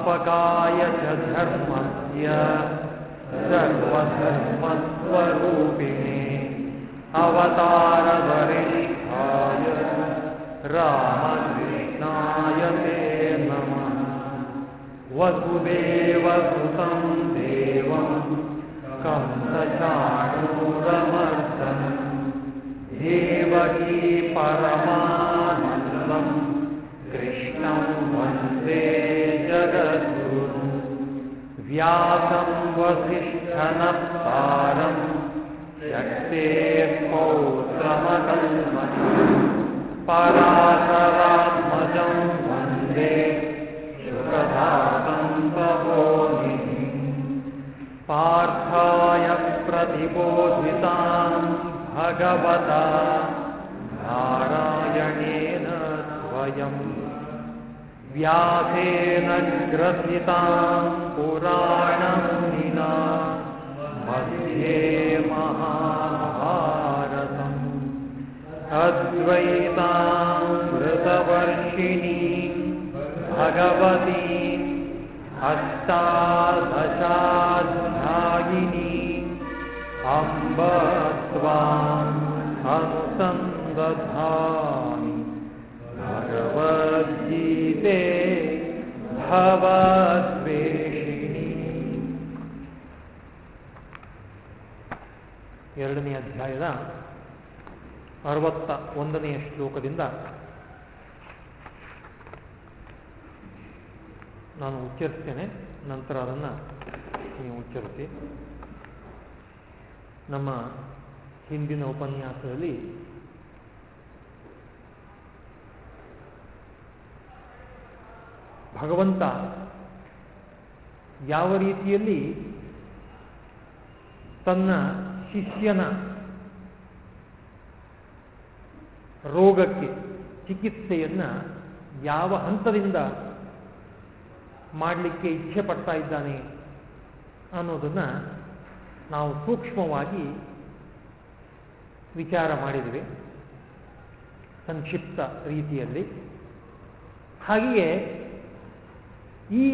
स्थापकाय च धर्मस्य सर्वधर्मस्वरूपिणे अवतारवरिष्ठाय रामकृष्णाय ते नमः। वसुदेवसुतं देवं कंसचाणूरमर्दनम् देवकी परमानन्दम् व्यासं वसिष्ठनप्तारं शक्तेः पौत्रमकल्मषम् पराशरात्मजं वंदे शुकधातं तपोनिधिम् पार्थाय प्रतिबोधितां भगवता नारायणेन स्वयम् व्यासेन ग्रथितां पुराणमुनिना मध्ये महाभारतम्। अद्वैतामृतवर्षिणी भगवती हस्तादशाध्यायिनी अम्ब त्वाम् हस्त भगवद्गीते भवत्वे ಎರಡನೇ ಅಧ್ಯಾಯದ ಅರವತ್ತ ಒಂದನೆಯ ಶ್ಲೋಕದಿಂದ ನಾನು ಉಚ್ಚರಿಸ್ತೇನೆ, ನಂತರ ಅದನ್ನು ನೀವು ಉಚ್ಚರಿಸಿ. ನಮ್ಮ ಹಿಂದಿನ ಉಪನ್ಯಾಸದಲ್ಲಿ ಭಗವಂತ ಯಾವ ರೀತಿಯಲ್ಲಿ ತನ್ನ ಶಿಷ್ಯನ ರೋಗಕ್ಕೆ ಚಿಕಿತ್ಸೆಯನ್ನು ಯಾವ ಹಂತದಿಂದ ಮಾಡಲಿಕ್ಕೆ ಇಚ್ಛೆ ಪಡ್ತಾ ಇದ್ದಾನೆ ಅನ್ನೋದನ್ನು ನಾವು ಸೂಕ್ಷ್ಮವಾಗಿ ವಿಚಾರ ಮಾಡಿದ್ವಿ ಸಂಕ್ಷಿಪ್ತ ರೀತಿಯಲ್ಲಿ. ಹಾಗೆಯೇ ಈ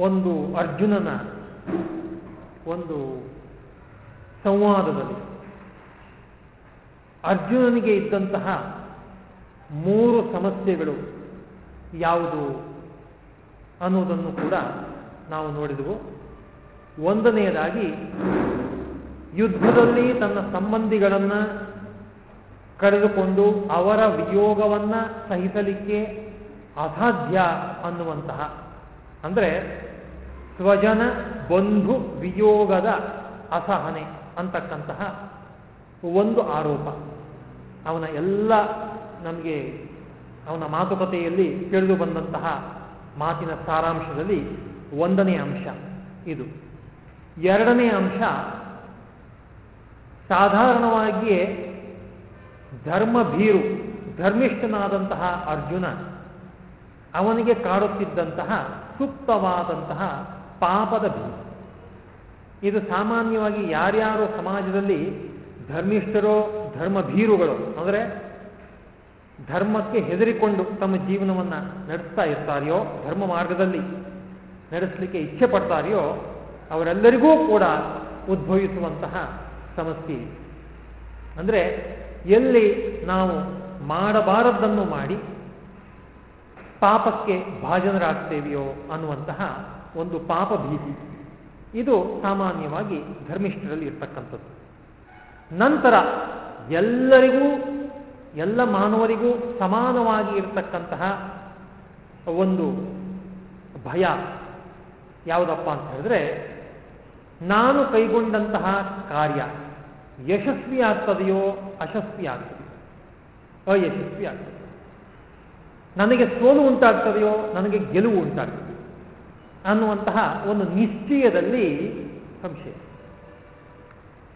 ಒಂದು ಅರ್ಜುನನ ಒಂದು ಸಂವಾದದಲ್ಲಿ. ಅರ್ಜುನನಿಗೆ ಇದ್ದಂತಹ ಮೂರು ಸಮಸ್ಯೆಗಳು ಯಾವುದು ಅನ್ನುವುದನ್ನು ಕೂಡ ನಾವು ನೋಡಿದೆವು. ಒಂದನೆಯದಾಗಿ, ಯುದ್ಧದಲ್ಲಿ ತನ್ನ ಸಂಬಂಧಿಗಳನ್ನು ಕರೆದುಕೊಂಡು ಅವರ ವಿಯೋಗವನ್ನು ಸಹಿಸಲಿಕ್ಕೆ ಅಸಾಧ್ಯ ಅನ್ನುವಂತಹ, ಅಂದರೆ ಸ್ವಜನ ಬಂಧು ವಿಯೋಗದ ಅಸಹನೆ. ಅಂತಕ್ಕಂತಹ ಒಂದು ಆರೋಪ. ಅವನ ಎಲ್ಲ ನಮಗೆ ಅವನ ಮಾತುಕತೆಯಲ್ಲಿ ತಿಳಿದು ಬಂದಂತಹ ಮಾತಿನ ಸಾರಾಂಶದಲ್ಲಿ ಒಂದನೇ ಅಂಶ ಇದು. ಎರಡನೇ ಅಂಶ ಸಾಧಾರಣವಾಗಿಯೇ ಧರ್ಮಭೀರು, ಧರ್ಮಿಷ್ಠನಾದಂತಹ ಅರ್ಜುನ, ಅವನಿಗೆ ಕಾಡುತ್ತಿದ್ದಂತಹ ಸೂಕ್ತವಾದಂತಹ ಪಾಪದ ಭೀತಿ. ಇದು ಸಾಮಾನ್ಯವಾಗಿ ಯಾರ್ಯಾರು ಸಮಾಜದಲ್ಲಿ ಧರ್ಮಿಷ್ಠರೋ, ಧರ್ಮಭೀರುಗಳು, ಅಂದರೆ ಧರ್ಮಕ್ಕೆ ಹೆದರಿಕೊಂಡು ತಮ್ಮ ಜೀವನವನ್ನು ನಡೆಸ್ತಾ ಇರ್ತಾರೆಯೋ, ಧರ್ಮ ಮಾರ್ಗದಲ್ಲಿ ನಡೆಸಲಿಕ್ಕೆ ಇಚ್ಛೆ ಪಡ್ತಾರೆಯೋ, ಅವರೆಲ್ಲರಿಗೂ ಕೂಡ ಉದ್ಭವಿಸುವಂತಹ ಸಮಸ್ಯೆ ಅಂದರೆ ಎಲ್ಲಿ ನಾವು ಮಾಡಬಾರದ್ದನ್ನು ಮಾಡಿ ಪಾಪಕ್ಕೆ ಭಾಜನರಾಗ್ತೇವೆಯೋ ಅನ್ನುವಂತಹ ಒಂದು ಪಾಪ ಭೀತಿ. ಇದು ಸಾಮಾನ್ಯವಾಗಿ ಧರ್ಮಿಷ್ಠರಲ್ಲಿ ಇರ್ತಕ್ಕಂಥದ್ದು. ನಂತರ ಎಲ್ಲರಿಗೂ, ಎಲ್ಲ ಮಾನವರಿಗೂ ಸಮಾನವಾಗಿ ಇರತಕ್ಕಂತಹ ಒಂದು ಭಯ ಯಾವುದಪ್ಪ ಅಂತ ಹೇಳಿದ್ರೆ, ನಾನು ಕೈಗೊಂಡಂತಹ ಕಾರ್ಯ ಯಶಸ್ವಿ ಆಗ್ತದೆಯೋ ಅಶಸ್ವಿ ಆಗ್ತದೆಯೋ ಅಯಶಸ್ವಿ ಆಗ್ತದೆ. ನನಗೆ ಸೋಲು ಉಂಟಾಗ್ತದೆಯೋ, ನನಗೆ ಗೆಲುವು ಉಂಟಾಗ್ತದೆ. ಅನ್ನುವಂತಹ ಒಂದು ನಿಶ್ಚಯದಲ್ಲಿ ಸಂಶಯ.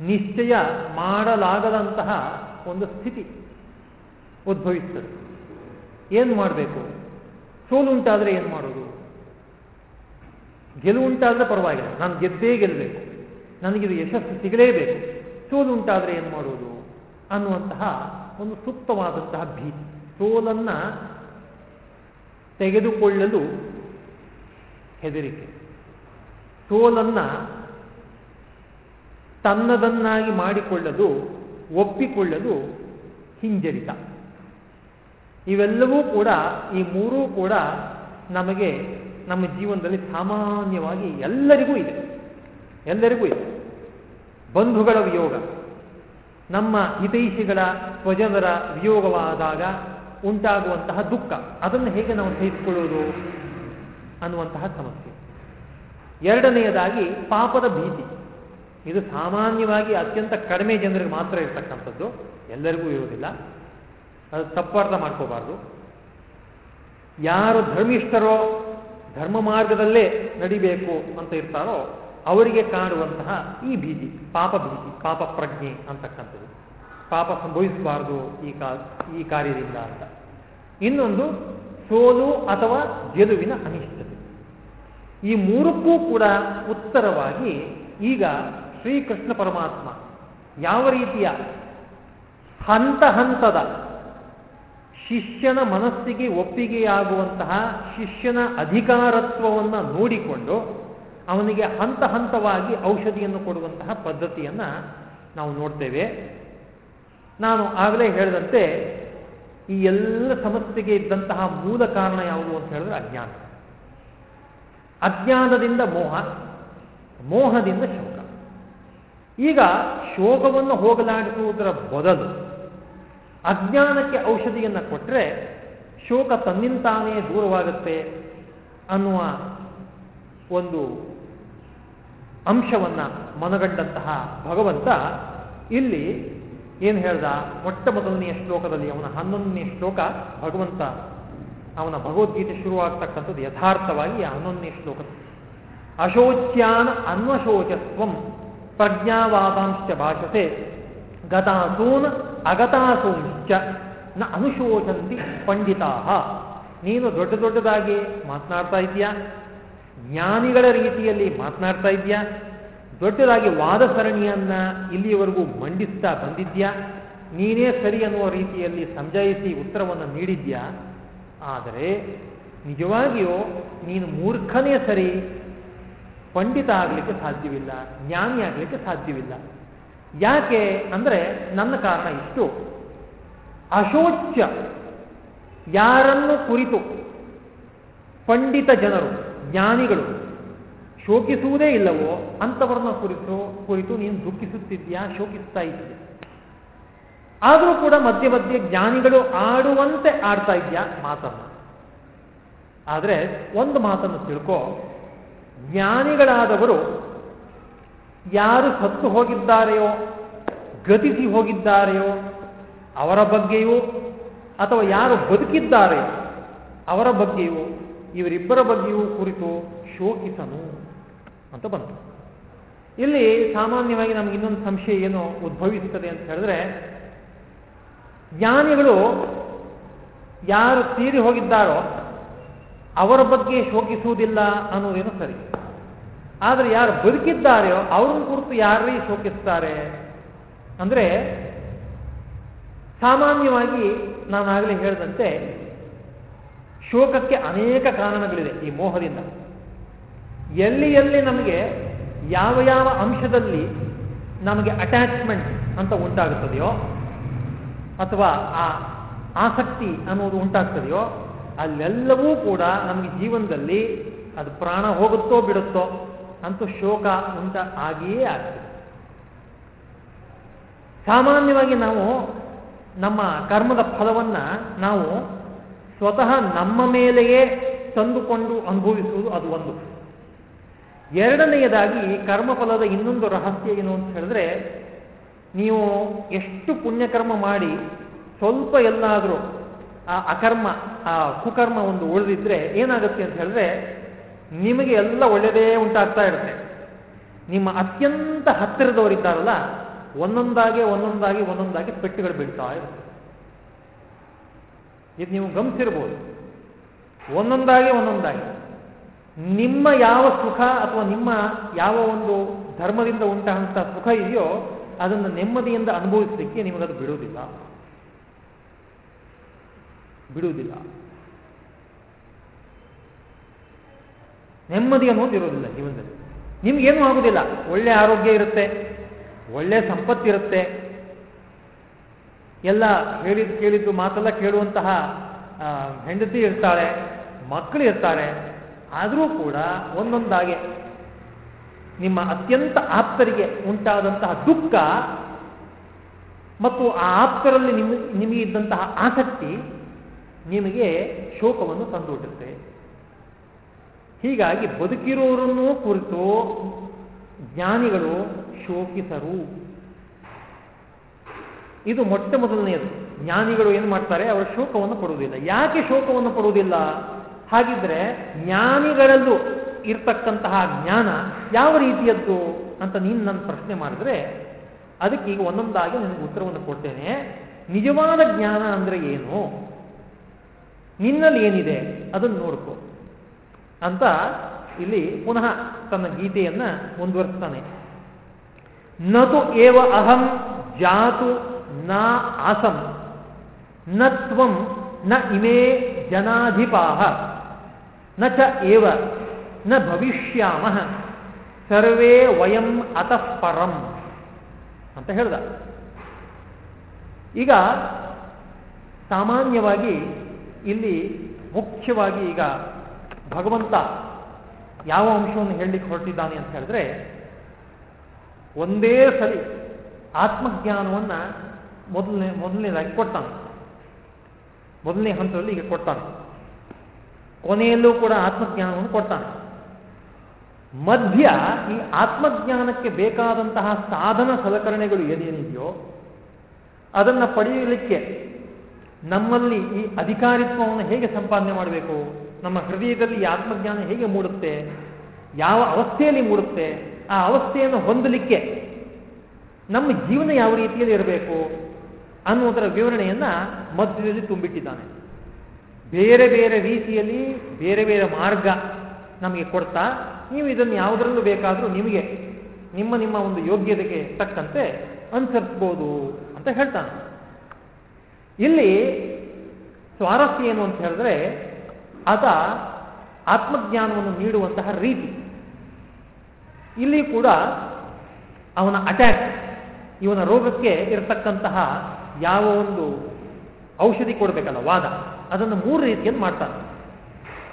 ನಿಶ್ಚಯ ಮಾಡಲಾಗದಂತಹ ಒಂದು ಸ್ಥಿತಿ ಉದ್ಭವಿಸ್ತದೆ. ಏನು ಮಾಡಬೇಕು? ಸೋಲುಂಟಾದರೆ ಏನು ಮಾಡೋದು? ಗೆಲುವುಂಟಾದರೆ ಪರವಾಗಿಲ್ಲ. ನಾನು ಗೆದ್ದೇ ಗೆಲ್ಲಬೇಕು ನನಗಿದು ಯಶಸ್ಸು ಸಿಗಲೇಬೇಕು. ಸೋಲು ಉಂಟಾದರೆ ಏನು ಮಾಡೋದು? ಅನ್ನುವಂತಹ ಒಂದು ಸೂಕ್ತವಾದಂತಹ ಭೀತಿ. ಸೋಲನ್ನು ತೆಗೆದುಕೊಳ್ಳಲು ಹೆದರಿಕೆ. ತೋಲನ್ನ ತನ್ನದನ್ನಾಗಿ ಮಾಡಿಕೊಳ್ಳಲು ಒಪ್ಪಿಕೊಳ್ಳಲು ಹಿಂಜರಿತ. ಇವೆಲ್ಲವೂ ಕೂಡ, ಈ ಮೂರೂ ಕೂಡ ನಮಗೆ ನಮ್ಮ ಜೀವನದಲ್ಲಿ ಸಾಮಾನ್ಯವಾಗಿ ಎಲ್ಲರಿಗೂ ಇದೆ. ಎಲ್ಲರಿಗೂ ಇದೆ. ಬಂಧುಗಳ ವಿಯೋಗ. ನಮ್ಮ ಹಿತೈಷಿಗಳ, ಸ್ವಜನರ ವಿಯೋಗವಾದಾಗ ಉಂಟಾಗುವಂತಹ ದುಃಖ. ಅದನ್ನು ಹೇಗೆ ನಾವು ಸಹಿಸಿಕೊಳ್ಳುವುದು ಅನ್ನುವಂತಹ ಸಮಸ್ಯೆ. ಎರಡನೆಯದಾಗಿ ಪಾಪದ ಭೀತಿ. ಇದು ಸಾಮಾನ್ಯವಾಗಿ ಅತ್ಯಂತ ಕಡಿಮೆ ಜನರಿಗೆ ಮಾತ್ರ ಇರತಕ್ಕಂಥದ್ದು. ಎಲ್ಲರಿಗೂ ಇರುವುದಿಲ್ಲ. ಅದು ತಪ್ಪಾರ್ಥ ಮಾಡ್ಕೋಬಾರ್ದು. ಯಾರು ಧರ್ಮಿಷ್ಠರೋ ಧರ್ಮ ಮಾರ್ಗದಲ್ಲೇ ನಡಿಬೇಕು ಅಂತ ಇರ್ತಾರೋ ಅವರಿಗೆ ಕಾಣುವಂತಹ ಈ ಭೀತಿ, ಪಾಪ ಭೀತಿ, ಪಾಪ ಪ್ರಜ್ಞೆ ಅಂತಕ್ಕಂಥದ್ದು. ಪಾಪ ಸಂಭವಿಸಬಾರ್ದು ಈ ಕಾ, ಈ ಕಾರ್ಯದಿಂದ ಅಂತ. ಇನ್ನೊಂದು ಸೋಲು ಅಥವಾ ಗೆಲುವಿನ ಅನಿಶ್ಚಿತತೆ ಈ ಮೂರಕ್ಕೂ ಕೂಡ ಉತ್ತರವಾಗಿ ಈಗ ಶ್ರೀಕೃಷ್ಣ ಪರಮಾತ್ಮ ಯಾವ ರೀತಿಯ ಹಂತ ಹಂತದ ಶಿಷ್ಯನ ಮನಸ್ಸಿಗೆ ಒಪ್ಪಿಗೆಯಾಗುವಂತಹ ಶಿಷ್ಯನ ಅಧಿಕಾರತ್ವವನ್ನು ನೋಡಿಕೊಂಡು ಅವನಿಗೆ ಹಂತ ಹಂತವಾಗಿ ಔಷಧಿಯನ್ನು ಕೊಡುವಂತಹ ಪದ್ಧತಿಯನ್ನು ನಾವು ನೋಡ್ತೇವೆ. ನಾನು ಆಗಲೇ ಹೇಳಿದಂತೆ ಈ ಎಲ್ಲ ಸಮಸ್ಯೆಗೆ ಇದ್ದಂತಹ ಮೂಲ ಕಾರಣ ಯಾವುದು ಅಂತ ಹೇಳಿದ್ರೆ ಅಜ್ಞಾನ. ಅಜ್ಞಾನದಿಂದ ಮೋಹ, ಮೋಹದಿಂದ ಶೋಕ. ಈಗ ಶೋಕವನ್ನು ಹೋಗಲಾಡಿಸುವುದರ ಬದಲು ಅಜ್ಞಾನಕ್ಕೆ ಔಷಧಿಯನ್ನು ಕೊಟ್ಟರೆ ಶೋಕ ತನ್ನಿಂತಾನೇ ದೂರವಾಗುತ್ತೆ ಅನ್ನುವ ಒಂದು ಅಂಶವನ್ನು ಮನಗಂಡಂತಹ ಭಗವಂತ ಇಲ್ಲಿ ಏನು ಹೇಳ್ದ? ಮೊಟ್ಟ ಮೊದಲನೆಯ ಶ್ಲೋಕದಲ್ಲಿ ಅವನ ಹನ್ನೊಂದನೆಯ ಶ್ಲೋಕ ಭಗವಂತ ಅವನ ಭಗವದ್ಗೀತೆ ಶುರುವಾಗ್ತಕ್ಕಂಥದ್ದು ಯಥಾರ್ಥವಾಗಿ ಹನ್ನೊಂದನೇ ಶ್ಲೋಕ. ಅಶೋಚ್ಯಾನ್ ಅನ್ವಶೋಚಸ್ವಂ ಪ್ರಜ್ಞಾವಾದಾಂಶ ಭಾಷತೆ. ಗತಾಸೂನ್ ಅಗತಾಸೂಂಶ್ಚ. ನ ಅನುಶೋಚಂತಿ ಪಂಡಿತಾ ನೀನು ದೊಡ್ಡ ದೊಡ್ಡದಾಗಿ ಮಾತನಾಡ್ತಾ ಇದೆಯಾ ಜ್ಞಾನಿಗಳ ರೀತಿಯಲ್ಲಿ ಮಾತನಾಡ್ತಾ ಇದೆಯಾ ದೊಡ್ಡದಾಗಿ ವಾದ ಸರಣಿಯನ್ನ ಇಲ್ಲಿಯವರೆಗೂ ಮಂಡಿಸ್ತಾ ಬಂದಿದ್ಯಾ ನೀನೇ ಸರಿ ಅನ್ನುವ ರೀತಿಯಲ್ಲಿ ಸಂಜಯಿಸಿ ಉತ್ತರವನ್ನು ನೀಡಿದ್ಯಾ ಆದರೆ ನಿಜವಾಗಿಯೂ ನೀನು ಮೂರ್ಖನೇ ಸರಿ. ಪಂಡಿತ ಆಗಲಿಕ್ಕೆ ಸಾಧ್ಯವಿಲ್ಲ, ಜ್ಞಾನಿ ಆಗಲಿಕ್ಕೆ ಸಾಧ್ಯವಿಲ್ಲ. ಯಾಕೆ ಅಂದರೆ ನನ್ನ ಕಾರಣ ಇಷ್ಟು. ಅಶೋಚ್ಯ ಯಾರನ್ನು ಕುರಿತು? ಪಂಡಿತ ಜನರು, ಜ್ಞಾನಿಗಳು ಶೋಕಿಸುವುದೇ ಇಲ್ಲವೋ? ಅಂಥವ್ರನ್ನ ಕುರಿತು ಕುರಿತು ನೀನು ದುಃಖಿಸುತ್ತಿದ್ಯಾ ಶೋಕಿಸ್ತಾ ಇದೆಯಾ ಆದರೂ ಕೂಡ ಮಧ್ಯ ಮಧ್ಯೆ ಜ್ಞಾನಿಗಳು ಆಡುವಂತೆ ಆಡ್ತಾ ಇದೆಯಾ? ಮಾತನ್ನ. ಆದರೆ ಒಂದು ಮಾತನ್ನು ತಿಳ್ಕೋ. ಜ್ಞಾನಿಗಳಾದವರು ಯಾರು ಸತ್ತು ಹೋಗಿದ್ದಾರೆಯೋ ಗತಿಸಿ ಹೋಗಿದ್ದಾರೆಯೋ, ಅವರ ಬಗ್ಗೆಯೂ ಅಥವಾ ಯಾರು ಬದುಕಿದ್ದಾರೆ ಅವರ ಬಗ್ಗೆಯೂ ಇವರಿಬ್ಬರ ಬಗ್ಗೆಯೂ ಕುರಿತು ಶೋಕಿಸನು ಅಂತ ಬಂತು. ಇಲ್ಲಿ ಸಾಮಾನ್ಯವಾಗಿ ನಮ್ಗೆ ಇನ್ನೊಂದು ಸಂಶಯ ಏನು ಉದ್ಭವಿಸುತ್ತದೆ ಅಂತ ಹೇಳಿದ್ರೆ ಜ್ಞಾನಿಗಳು ಯಾರು ತೀರಿ ಹೋಗಿದ್ದಾರೋ ಅವರ ಬಗ್ಗೆ ಶೋಕಿಸುವುದಿಲ್ಲ ಅನ್ನೋದೇನು ಸರಿ. ಆದರೆ ಯಾರು ಬದುಕಿದ್ದಾರೆಯೋ ಅವ್ರನ್ನ ಕುರಿತು ಯಾರೇ ಶೋಕಿಸ್ತಾರೆ ಅಂದರೆ ಸಾಮಾನ್ಯವಾಗಿ ನಾನಾಗಲೇ ಹೇಳಿದಂತೆ ಶೋಕಕ್ಕೆ ಅನೇಕ ಕಾರಣಗಳಿದೆ ಈ ಮೋಹದಿಂದ. ಎಲ್ಲಿ ಎಲ್ಲಿ ನಮಗೆ ಯಾವ ಯಾವ ಅಂಶದಲ್ಲಿ ನಮಗೆ ಅಟ್ಯಾಚ್ಮೆಂಟ್ ಅಂತ ಉಂಟಾಗುತ್ತದೆಯೋ ಅಥವಾ ಆ ಆಸಕ್ತಿ ಅನ್ನೋದು ಉಂಟಾಗ್ತದೆಯೋ, ಅಲ್ಲೆಲ್ಲವೂ ಕೂಡ ನಮಗೆ ಜೀವನದಲ್ಲಿ ಅದು ಪ್ರಾಣ ಹೋಗುತ್ತೋ ಬಿಡುತ್ತೋ ಅಂತೂ ಶೋಕ ಉಂಟ ಆಗಿಯೇ ಆಗ್ತದೆ. ಸಾಮಾನ್ಯವಾಗಿ ನಾವು ನಮ್ಮ ಕರ್ಮದ ಫಲವನ್ನ ನಾವು ಸ್ವತಃ ನಮ್ಮ ಮೇಲೆಯೇ ತಂದುಕೊಂಡು ಅನುಭವಿಸುವುದು ಅದು ಒಂದು. ಎರಡನೆಯದಾಗಿ ಕರ್ಮಫಲದ ಇನ್ನೊಂದು ರಹಸ್ಯ ಏನು ಅಂತ ಹೇಳಿದ್ರೆ ನೀವು ಎಷ್ಟು ಪುಣ್ಯಕರ್ಮ ಮಾಡಿ ಸ್ವಲ್ಪ ಎಲ್ಲಾದರೂ ಆ ಅಕರ್ಮ, ಆ ಕುಕರ್ಮ ಒಂದು ಉಳಿದಿದ್ರೆ ಏನಾಗುತ್ತೆ ಅಂತ ಹೇಳಿದ್ರೆ ನಿಮಗೆ ಎಲ್ಲ ಒಳ್ಳೆಯದೇ ಉಂಟಾಗ್ತಾ ಇರುತ್ತೆ. ನಿಮ್ಮ ಅತ್ಯಂತ ಹತ್ತಿರದವರಿದ್ದಾರಲ್ಲ ಒಂದೊಂದಾಗಿ ಒಂದೊಂದಾಗಿ ಒಂದೊಂದಾಗಿ ಪೆಟ್ಟುಗಳು ಬೀಳ್ತಾ ಇರುತ್ತೆ. ಇದು ನೀವು ಗಮನಿಸಿರ್ಬೋದು. ಒಂದೊಂದಾಗಿ ಒಂದೊಂದಾಗಿ. ನಿಮ್ಮ ಯಾವ ಸುಖ ಅಥವಾ ನಿಮ್ಮ ಯಾವ ಒಂದು ಧರ್ಮದಿಂದ ಉಂಟಾದಂಥ ಸುಖ ಇದೆಯೋ ಅದನ್ನು ನೆಮ್ಮದಿಯಿಂದ ಅನುಭವಿಸಲಿಕ್ಕೆ ನಿಮಗದು ಬಿಡುವುದಿಲ್ಲ. ಬಿಡುವುದಿಲ್ಲ. ನೆಮ್ಮದಿ ಅನ್ನೋದು ಇರೋದಿಲ್ಲ ಜೀವನದಲ್ಲಿ. ನಿಮ್ಗೇನು ಆಗುದಿಲ್ಲ. ಒಳ್ಳೆ ಆರೋಗ್ಯ ಇರುತ್ತೆ, ಒಳ್ಳೆ ಸಂಪತ್ತಿರುತ್ತೆ. ಎಲ್ಲ ಹೇಳಿದ, ಕೇಳಿದ್ದು ಮಾತೆಲ್ಲ ಕೇಳುವಂತಹ ಹೆಂಡತಿ ಇರ್ತಾಳೆ ಮಕ್ಕಳು ಇರ್ತಾರೆ ಆದರೂ ಕೂಡ ಒಂದೊಂದಾಗೆ ನಿಮ್ಮ ಅತ್ಯಂತ ಆಪ್ತರಿಗೆ ಉಂಟಾದಂತಹ ದುಃಖ ಮತ್ತು ಆ ಆಪ್ತರಲ್ಲಿ ನಿಮ್, ನಿಮಗೆ ಇದ್ದಂತಹ ಆಸಕ್ತಿ ನಿಮಗೆ ಶೋಕವನ್ನು ತಂದುಬಿಡುತ್ತೆ ಹೀಗಾಗಿ ಬದುಕಿರೋರನ್ನೂ ಕುರಿತು ಜ್ಞಾನಿಗಳು ಶೋಕಿಸರು. ಇದು ಮೊಟ್ಟ ಮೊದಲನೆಯದು. ಜ್ಞಾನಿಗಳು ಏನು ಮಾಡ್ತಾರೆ? ಅವರು ಶೋಕವನ್ನು ಪಡುವುದಿಲ್ಲ. ಯಾಕೆ ಶೋಕವನ್ನು ಪಡುವುದಿಲ್ಲ? ಹಾಗಿದ್ರೆ ಜ್ಞಾನಿಗಳಲ್ಲೂ ಇರ್ತಕ್ಕಂತಹ ಜ್ಞಾನ ಯಾವ ರೀತಿಯದ್ದು ಅಂತ ನೀನು ನನ್ನ ಪ್ರಶ್ನೆ ಮಾಡಿದ್ರೆ ಅದಕ್ಕೆ ಈಗ ಒಂದೊಂದಾಗಿ ನಿನಗೆ ಉತ್ತರವನ್ನು ಕೊಡ್ತೇನೆ. ನಿಜವಾದ ಜ್ಞಾನ ಅಂದ್ರೆ ಏನು? ನಿನ್ನಲ್ಲಿ ಏನಿದೆ? ಅದನ್ನು ನೋಡ್ಕೋ. ಅಂತ ಇಲ್ಲಿ ಪುನಃ ತನ್ನ ಗೀತೆಯನ್ನ ಮುಂದುವರಿಸ್ತಾನೆ. ನತು ಏವ ಅಹಂ ಜಾತು ನ ಆಸಂ. ನ ತ್ವಂ ನ ಇಮೇ ಜನಾಧಿಪಾಹ. ನ ಚ ಏವ. ನ ಭವಿಷ್ಯಾಮ. ಸರ್ವೇ ವಯಂ ಅತಃ ಪರಂ ಅಂತ ಹೇಳ್ದ. ಈಗ ಸಾಮಾನ್ಯವಾಗಿ ಇಲ್ಲಿ ಮುಖ್ಯವಾಗಿ ಈಗ ಭಗವಂತ ಯಾವ ಅಂಶವನ್ನು ಹೇಳಲಿಕ್ಕೆ ಹೊರಟಿದ್ದಾನೆ ಅಂತ ಹೇಳಿದ್ರೆ ಒಂದೇ ಸರಿ ಆತ್ಮಜ್ಞಾನವನ್ನ ಮೊದಲನೇ, ಮೊದಲನೇದಾಗಿ ಕೊಡ್ತಾನೆ. ಮೊದಲನೇ ಹಂತದಲ್ಲಿ ಈಗ ಕೊಡ್ತಾನೆ. ಕೊನೆಯಲ್ಲೂ ಕೂಡ ಆತ್ಮಜ್ಞಾನವನ್ನು ಕೊಡ್ತಾನೆ. ಮಧ್ಯ ಈ ಆತ್ಮಜ್ಞಾನಕ್ಕೆ ಬೇಕಾದಂತಹ ಸಾಧನ ಸಲಕರಣೆಗಳು ಏನೇನಿದೆಯೋ ಅದನ್ನು ಪಡೆಯಲಿಕ್ಕೆ ನಮ್ಮಲ್ಲಿ ಈ ಅಧಿಕಾರಿತ್ವವನ್ನು ಹೇಗೆ ಸಂಪಾದನೆ ಮಾಡಬೇಕು? ನಮ್ಮ ಹೃದಯದಲ್ಲಿ ಈ ಆತ್ಮಜ್ಞಾನ ಹೇಗೆ ಮೂಡುತ್ತೆ? ಯಾವ ಅವಸ್ಥೆಯಲ್ಲಿ ಮೂಡುತ್ತೆ? ಆ ಅವಸ್ಥೆಯನ್ನು ಹೊಂದಲಿಕ್ಕೆ ನಮ್ಮ ಜೀವನ ಯಾವ ರೀತಿಯಲ್ಲಿ ಇರಬೇಕು ಅನ್ನುವುದರ ವಿವರಣೆಯನ್ನು ಮಧ್ಯದಲ್ಲಿ ತುಂಬಿಟ್ಟಿದ್ದಾನೆ. ಬೇರೆ ಬೇರೆ ರೀತಿಯಲ್ಲಿ ಬೇರೆ ಬೇರೆ ಮಾರ್ಗ ನಮಗೆ ಕೊಡ್ತಾ ನೀವು ಇದನ್ನು ಯಾವುದರಲ್ಲೂ ಬೇಕಾದರೂ ನಿಮಗೆ, ನಿಮ್ಮ ನಿಮ್ಮ ಒಂದು ಯೋಗ್ಯತೆಗೆ ತಕ್ಕಂತೆ ಅನುಸರಿಸ್ಬೋದು ಅಂತ ಹೇಳ್ತಾನೆ. ಇಲ್ಲಿ ಸ್ವಾರಸ್ಯ ಏನು ಅಂತ ಹೇಳಿದ್ರೆ ಆತ ಆತ್ಮಜ್ಞಾನವನ್ನು ನೀಡುವಂತಹ ರೀತಿ. ಇಲ್ಲಿ ಕೂಡ ಅವನ ಅಟ್ಯಾಕ್ ಇವನ ರೋಗಕ್ಕೆ ಇರತಕ್ಕಂತಹ ಯಾವ ಒಂದು ಔಷಧಿ ಕೊಡಬೇಕಲ್ಲ, ವಾದ, ಅದನ್ನು ಮೂರು ರೀತಿಯಲ್ಲಿ ಮಾಡ್ತಾನೆ.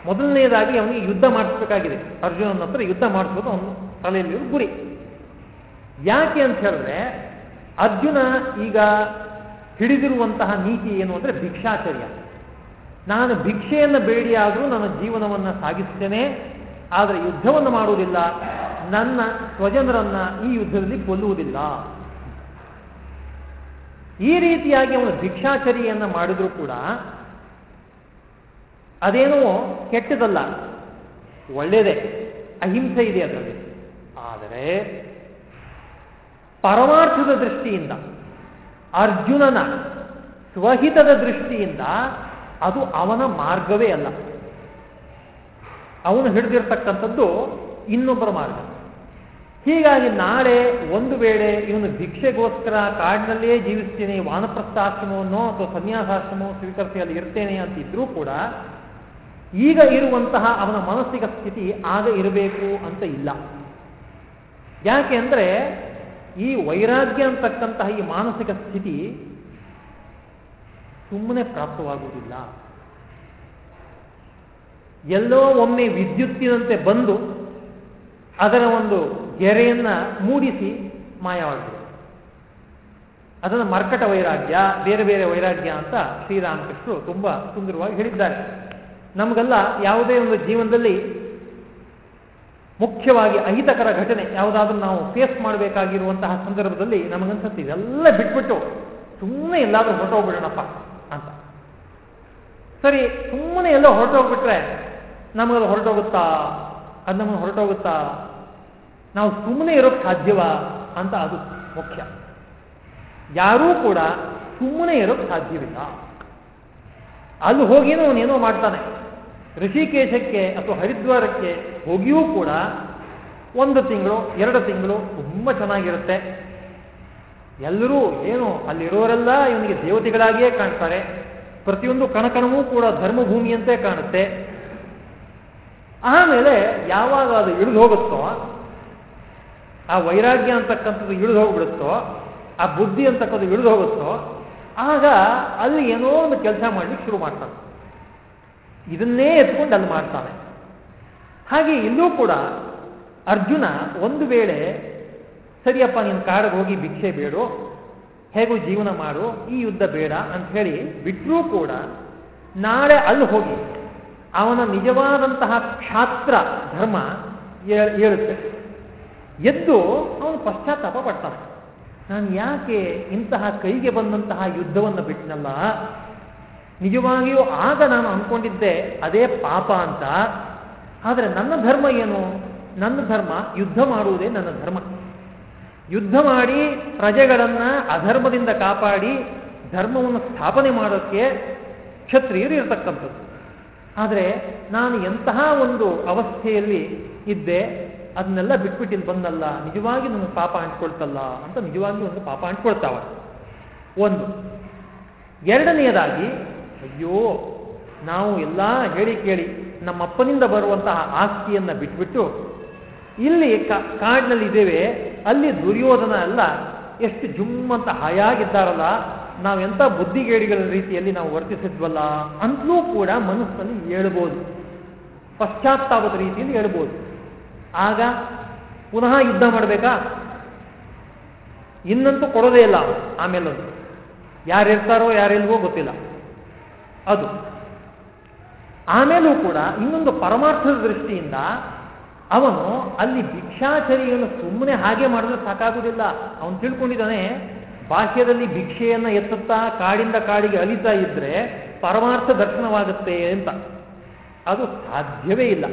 ಮೊದಲನೆಯದಾಗಿ ಅವನಿಗೆ ಯುದ್ಧ ಮಾಡಿಸ್ಬೇಕಾಗಿದೆ. ಅರ್ಜುನನ ಹತ್ರ ಯುದ್ಧ ಮಾಡಿಸೋದು ಅವನು ತಲೆಯಲ್ಲಿ ಗುರಿ. ಯಾಕೆ ಅಂತ ಹೇಳಿದ್ರೆ, ಅರ್ಜುನ ಈಗ ಹಿಡಿದಿರುವಂತಹ ನೀತಿ ಏನು ಅಂದರೆ ಭಿಕ್ಷಾಚರ್ಯ. ನಾನು ಭಿಕ್ಷೆಯನ್ನು ಬೇಡಿಯಾದರೂ ನನ್ನ ಜೀವನವನ್ನು ಸಾಗಿಸ್ತೇನೆ, ಆದರೆ ಯುದ್ಧವನ್ನು ಮಾಡುವುದಿಲ್ಲ. ನನ್ನ ಸ್ವಜನರನ್ನ ಈ ಯುದ್ಧದಲ್ಲಿ ಕೊಲ್ಲುವುದಿಲ್ಲ. ಈ ರೀತಿಯಾಗಿ ಅವನು ಭಿಕ್ಷಾಚರಿಯನ್ನು ಮಾಡಿದರೂ ಕೂಡ ಅದೇನೋ ಕೆಟ್ಟದಲ್ಲ. ಒಳ್ಳೆಯದೇ ಅಹಿಂಸೆ ಇದೆ ಅದರಲ್ಲಿ. ಆದರೆ ಪರಮಾರ್ಥದ ದೃಷ್ಟಿಯಿಂದ, ಅರ್ಜುನನ ಸ್ವಹಿತದ ದೃಷ್ಟಿಯಿಂದ ಅದು ಅವನ ಮಾರ್ಗವೇ ಅಲ್ಲ. ಅವನು ಹಿಡಿದಿರ್ತಕ್ಕಂಥದ್ದು ಇನ್ನೊಬ್ಬರ ಮಾರ್ಗ. ಹೀಗಾಗಿ ನಾಳೆ ಒಂದು ವೇಳೆ ಇವನು ಭಿಕ್ಷೆಗೋಸ್ಕರ ಕಾಡಿನಲ್ಲೇ ಜೀವಿಸ್ತೇನೆ, ವಾನಪ್ರಸ್ಥಾಶ್ರಮವನ್ನು ಅಥವಾ ಸನ್ಯಾಸಾಶ್ರಮವನ್ನು ಸ್ವೀಕರಿಸಿ ಅಲ್ಲಿ ಇರ್ತೇನೆ ಅಂತಿದ್ರೂ ಕೂಡ ಈಗ ಇರುವಂತಹ ಅವನ ಮಾನಸಿಕ ಸ್ಥಿತಿ ಆಗ ಇರಬೇಕು ಅಂತ ಇಲ್ಲ. ಯಾಕೆ ಅಂದರೆ ಈ ವೈರಾಗ್ಯ ಅಂತಕ್ಕಂತಹ ಈ ಮಾನಸಿಕ ಸ್ಥಿತಿ ಸುಮ್ಮನೆ ಪ್ರಾಪ್ತವಾಗುವುದಿಲ್ಲ. ಎಲ್ಲೋ ಒಮ್ಮೆ ವಿದ್ಯುತ್ತಿನಂತೆ ಬಂದು ಅದರ ಒಂದು ಗೆರೆಯನ್ನು ಮೂಡಿಸಿ ಮಾಯವಾಗಿದೆ ಅದನ್ನು ಮರ್ಕಟ ವೈರಾಗ್ಯ, ಬೇರೆ ಬೇರೆ ವೈರಾಗ್ಯ ಅಂತ ಶ್ರೀರಾಮಕೃಷ್ಣರು ತುಂಬ ಸುಂದರವಾಗಿ ಹೇಳಿದ್ದಾರೆ. ನಮಗೆಲ್ಲ ಯಾವುದೇ ಒಂದು ಜೀವನದಲ್ಲಿ ಮುಖ್ಯವಾಗಿ ಅಹಿತಕರ ಘಟನೆ ಯಾವುದಾದ್ರೂ ನಾವು ಫೇಸ್ ಮಾಡಬೇಕಾಗಿರುವಂತಹ ಸಂದರ್ಭದಲ್ಲಿ ನಮಗನ್ಸುತ್ತೆ, ಇದೆಲ್ಲ ಬಿಟ್ಬಿಟ್ಟು ಸುಮ್ಮನೆ ಎಲ್ಲಾದರೂ ಹೊರಟೋಗ್ಬಿಡೋಣಪ್ಪ ಅಂತ. ಸರಿ, ಸುಮ್ಮನೆ ಎಲ್ಲ ಹೊರಟೋಗ್ಬಿಟ್ರೆ ನಮಗದು ಹೊರಟೋಗುತ್ತಾ? ಅದು ನಮಗೆ ಹೊರಟೋಗುತ್ತಾ? ನಾವು ಸುಮ್ಮನೆ ಇರೋಕ್ಕೆ ಸಾಧ್ಯವಾ ಅಂತ ಅದು ಮುಖ್ಯ. ಯಾರೂ ಕೂಡ ಸುಮ್ಮನೆ ಇರೋಕ್ಕೆ ಸಾಧ್ಯವಿಲ್ಲ. ಅಲ್ಲಿ ಹೋಗಿನೂ ಅವನೇನೋ ಮಾಡ್ತಾನೆ. ಋಷಿಕೇಶಕ್ಕೆ ಅಥವಾ ಹರಿದ್ವಾರಕ್ಕೆ ಹೋಗಿಯೂ ಕೂಡ ಒಂದು ತಿಂಗಳು, ಎರಡು ತಿಂಗಳು ತುಂಬ ಚೆನ್ನಾಗಿರುತ್ತೆ. ಎಲ್ಲರೂ ಏನು ಅಲ್ಲಿರೋರೆಲ್ಲ ಇವನಿಗೆ ದೇವತೆಗಳಾಗಿಯೇ ಕಾಣ್ತಾರೆ. ಪ್ರತಿಯೊಂದು ಕಣಕಣವೂ ಕೂಡ ಧರ್ಮಭೂಮಿಯಂತೆ ಕಾಣುತ್ತೆ. ಆಮೇಲೆ ಯಾವಾಗ ಅದು ಇಳಿದು ಹೋಗುತ್ತೋ, ಆ ವೈರಾಗ್ಯ ಅಂತಕ್ಕಂಥದ್ದು ಇಳಿದು ಹೋಗ್ಬಿಡುತ್ತೋ, ಆ ಬುದ್ಧಿ ಅಂತಕ್ಕಂಥದ್ದು ಇಳಿದು ಹೋಗುತ್ತೋ, ಆಗ ಅಲ್ಲಿ ಏನೋ ಒಂದು ಕೆಲಸ ಮಾಡಲಿಕ್ಕೆ ಶುರು ಮಾಡ್ತಾನೆ. ಇದನ್ನೇ ಎತ್ಕೊಂಡು ಅಲ್ಲಿ ಮಾಡ್ತಾನೆ. ಹಾಗೆ ಇಲ್ಲೂ ಕೂಡ ಅರ್ಜುನ ಒಂದು ವೇಳೆ, ಸರಿಯಪ್ಪ ನಿನ್ನ ಕಾಡಿಗೆ ಹೋಗಿ ಭಿಕ್ಷೆ ಬೇಡು, ಹೇಗೂ ಜೀವನ ಮಾಡು, ಈ ಯುದ್ಧ ಬೇಡ ಅಂತ ಹೇಳಿ ಬಿಟ್ಟರೂ ಕೂಡ ನಾಳೆ ಅಲ್ಲಿ ಹೋಗಿ ಅವನ ನಿಜವಾದಂತಹ ಕ್ಷಾತ್ರ ಧರ್ಮ ಹೇಳುತ್ತೆ ಎದ್ದು ಅವನು ಪಶ್ಚಾತ್ತಾಪ ಪಡ್ತಾನೆ. ನಾನು ಯಾಕೆ ಇಂತಹ ಕೈಗೆ ಬಂದಂತಹ ಯುದ್ಧವನ್ನು ಬಿಟ್ಟನಲ್ಲ ನಿಜವಾಗಿಯೂ ಆಗ ನಾನು ಅಂದ್ಕೊಂಡಿದ್ದೆ ಅದೇ ಪಾಪ ಅಂತ. ಆದರೆ ನನ್ನ ಧರ್ಮ ಏನು? ನನ್ನ ಧರ್ಮ ಯುದ್ಧ ಮಾಡುವುದೇ ನನ್ನ ಧರ್ಮ. ಯುದ್ಧ ಮಾಡಿ ಪ್ರಜೆಗಳನ್ನು ಅಧರ್ಮದಿಂದ ಕಾಪಾಡಿ ಧರ್ಮವನ್ನು ಸ್ಥಾಪನೆ ಮಾಡೋಕ್ಕೆ ಕ್ಷತ್ರಿಯರು ಇರತಕ್ಕಂಥದ್ದು. ಆದರೆ ನಾನು ಎಂತಹ ಒಂದು ಅವಸ್ಥೆಯಲ್ಲಿ ಇದ್ದೆ ಅದನ್ನೆಲ್ಲ ಬಿಟ್ಬಿಟ್ಟಿದ್ದು ಬಂದಲ್ಲ, ನಿಜವಾಗಿ ನನ್ನ ಪಾಪ ಅಂಟ್ಕೊಳ್ತಲ್ಲ ಅಂತ ನಿಜವಾಗಿ ಒಂದು ಪಾಪ ಅಂಟ್ಕೊಳ್ತಾವ. ಒಂದು. ಎರಡನೆಯದಾಗಿ ಅಯ್ಯೋ, ನಾವು ಎಲ್ಲ ಹೇಳಿ ಕೇಳಿ ನಮ್ಮಪ್ಪನಿಂದ ಬರುವಂತಹ ಆಸ್ತಿಯನ್ನ ಬಿಟ್ಬಿಟ್ಟು ಇಲ್ಲಿ ಕಾಡಿನಲ್ಲಿ ಇದ್ದೇವೆ, ಅಲ್ಲಿ ದುರ್ಯೋಧನ ಅಲ್ಲ ಎಷ್ಟು ಜುಮ್ಮಂತ ಹಾಯಾಗಿದ್ದಾರಲ್ಲ ನಾವೆಂಥ ಬುದ್ಧಿಗೇಡಿಗಳ ರೀತಿಯಲ್ಲಿ ನಾವು ವರ್ತಿಸಿದ್ವಲ್ಲ ಅಂತಲೂ ಕೂಡ ಮನಸ್ಸಲ್ಲಿ ಹೇಳ್ಬೋದು. ಪಶ್ಚಾತ್ತಾಪದ ರೀತಿಯಲ್ಲಿ ಹೇಳ್ಬೋದು. ಆಗ ಪುನಃ ಯುದ್ಧ ಮಾಡಬೇಕಾ? ಇನ್ನಂತೂ ಕೊಡೋದೇ ಇಲ್ಲ ಆಮೇಲೊಂದು. ಯಾರಿರ್ತಾರೋ ಯಾರಿಲ್ವೋ ಗೊತ್ತಿಲ್ಲ. ಅದು. ಆಮೇಲೂ ಕೂಡ ಇನ್ನೊಂದು ಪರಮಾರ್ಥದ ದೃಷ್ಟಿಯಿಂದ ಅವನು ಅಲ್ಲಿ ಭಿಕ್ಷಾಚರಿಯನ್ನು ಸುಮ್ಮನೆ ಹಾಗೆ ಮಾಡಿದ್ರೆ ಸಾಕಾಗುವುದಿಲ್ಲ. ಅವನು ತಿಳ್ಕೊಂಡಿದ್ದಾನೆ, ಬಾಹ್ಯದಲ್ಲಿ ಭಿಕ್ಷೆಯನ್ನು ಎತ್ತುತ್ತಾ ಕಾಡಿಂದ ಕಾಡಿಗೆ ಅಲಿತಾ ಇದ್ರೆ ಪರಮಾರ್ಥ ದರ್ಶನವಾಗುತ್ತೆ ಅಂತ. ಅದು ಸಾಧ್ಯವೇ ಇಲ್ಲ.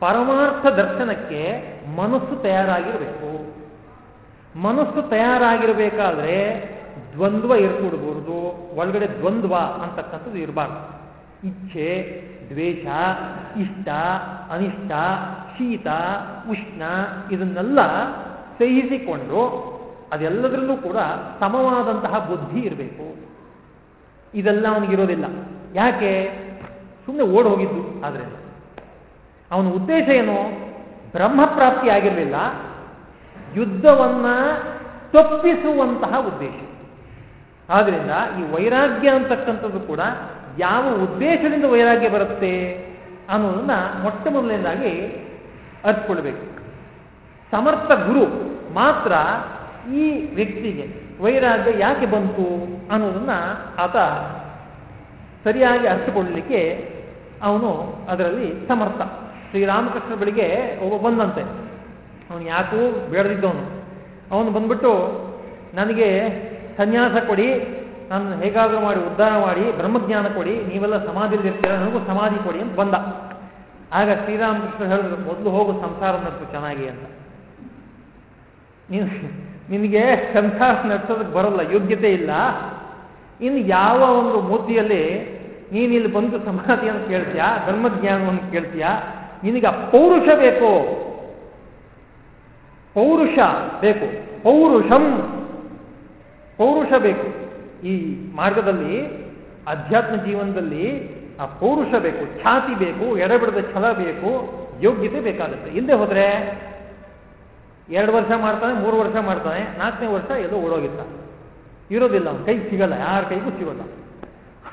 ಪರಮಾರ್ಥ ದರ್ಶನಕ್ಕೆ ಮನಸ್ಸು ತಯಾರಾಗಿರಬೇಕು. ಮನಸ್ಸು ತಯಾರಾಗಿರಬೇಕಾದ್ರೆ ದ್ವಂದ್ವ ಇರ್ಕೊಡ್ಬಾರ್ದು ಒಳಗಡೆ ದ್ವಂದ್ವ ಅಂತಕ್ಕಂಥದ್ದು ಇರಬಾರ್ದು. ಇಚ್ಛೆ, ದ್ವೇಷ, ಇಷ್ಟ, ಅನಿಷ್ಟ, ಶೀತ, ಉಷ್ಣ ಇದನ್ನೆಲ್ಲ ಸಹಿಸಿಕೊಂಡು ಅದೆಲ್ಲದರಲ್ಲೂ ಕೂಡ ಸಮವಾದಂತಹ ಬುದ್ಧಿ ಇರಬೇಕು. ಇದೆಲ್ಲ ಅವನಿಗಿರೋದಿಲ್ಲ. ಯಾಕೆ? ಸುಮ್ಮನೆ ಓಡ್ ಹೋಗಿದ್ದು ಆದರೆ. ಅವನ ಉದ್ದೇಶ ಏನು? ಬ್ರಹ್ಮಪ್ರಾಪ್ತಿ ಆಗಿರಲಿಲ್ಲ. ಯುದ್ಧವನ್ನ ತಪ್ಪಿಸುವಂತಹ ಉದ್ದೇಶ. ಆದ್ರಿಂದ ಈ ವೈರಾಗ್ಯ ಅಂತಕ್ಕಂಥದ್ದು ಕೂಡ ಯಾವ ಉದ್ದೇಶದಿಂದ ವೈರಾಗ್ಯ ಬರುತ್ತೆ ಅನ್ನೋದನ್ನ ಮೊಟ್ಟ ಮೊದಲನೇದಾಗಿ ಅರ್ಥಕೊಳ್ಬೇಕು ಸಮರ್ಥ ಗುರು ಮಾತ್ರ ಈ ವ್ಯಕ್ತಿಗೆ ವೈರಾಗ್ಯ ಯಾಕೆ ಬಂತು ಅನ್ನೋದನ್ನ ಆತ ಸರಿಯಾಗಿ ಅರ್ಥಕೊಳ್ಳಲಿಕ್ಕೆ ಅವನು ಅದರಲ್ಲಿ ಸಮರ್ಥ. ಶ್ರೀರಾಮಕೃಷ್ಣ ಬಳಿಗೆ ಒಬ್ಬ ಬಂದಂತೆ. ಅವನು ಯಾಕೂ ಬೇಡದಿದ್ದವನು. ಅವನು ಬಂದ್ಬಿಟ್ಟು, ನನಗೆ ಸನ್ಯಾಸ ಕೊಡಿ, ನಾನು ಹೇಗಾದರೂ ಮಾಡಿ ಉದ್ಧಾರ ಮಾಡಿ, ಬ್ರಹ್ಮಜ್ಞಾನ ಕೊಡಿ, ನೀವೆಲ್ಲ ಸಮಾಧಿಯಲ್ಲಿರ್ತೀರ, ನನಗೂ ಸಮಾಧಿ ಕೊಡಿ ಅಂತ ಬಂದ. ಆಗ ಶ್ರೀರಾಮಕೃಷ್ಣ ಹೇಳಿದ್ರು, ಮೊದಲು ಹೋಗು, ಸಂಸಾರ ನಡೆಸು ಚೆನ್ನಾಗಿ ಅಂತ. ನೀನು ನಿನಗೆ ಸಂಸಾರ ನಡೆಸೋದಕ್ಕೆ ಬರಲ್ಲ, ಯೋಗ್ಯತೆ ಇಲ್ಲ. ಇನ್ನು ಯಾವ ಒಂದು ಮೂರ್ತಿಯಲ್ಲಿ ನೀನು ಇಲ್ಲಿ ಬಂದು ಸಮಾಧಿಯನ್ನು ಕೇಳ್ತೀಯಾ, ಬ್ರಹ್ಮಜ್ಞಾನವನ್ನು ಕೇಳ್ತೀಯಾ, ನಿನಗೆ ಆ ಪೌರುಷ ಬೇಕು. ಪೌರುಷ ಬೇಕು. ಪೌರುಷಂ ಪೌರುಷ ಬೇಕು. ಈ ಮಾರ್ಗದಲ್ಲಿ, ಅಧ್ಯಾತ್ಮ ಜೀವನದಲ್ಲಿ ಆ ಪೌರುಷ ಬೇಕು ಛಾತಿ ಬೇಕು, ಎಡಬಿಡದ ಛಲ ಬೇಕು, ಯೋಗ್ಯತೆ ಬೇಕಾಗುತ್ತೆ. ಇಲ್ಲದೆ ಹೋದ್ರೆ ಎರಡು ವರ್ಷ ಮಾಡ್ತಾನೆ, ಮೂರು ವರ್ಷ ಮಾಡ್ತಾನೆ, ನಾಲ್ಕನೇ ವರ್ಷ ಎಲ್ಲೋ ಓಡೋಗಿತ್ತ ಇರೋದಿಲ್ಲ ಅವನ. ಕೈ ಸಿಗಲ್ಲ, ಯಾರ ಕೈಗೂ ಸಿಗಲ್ಲ.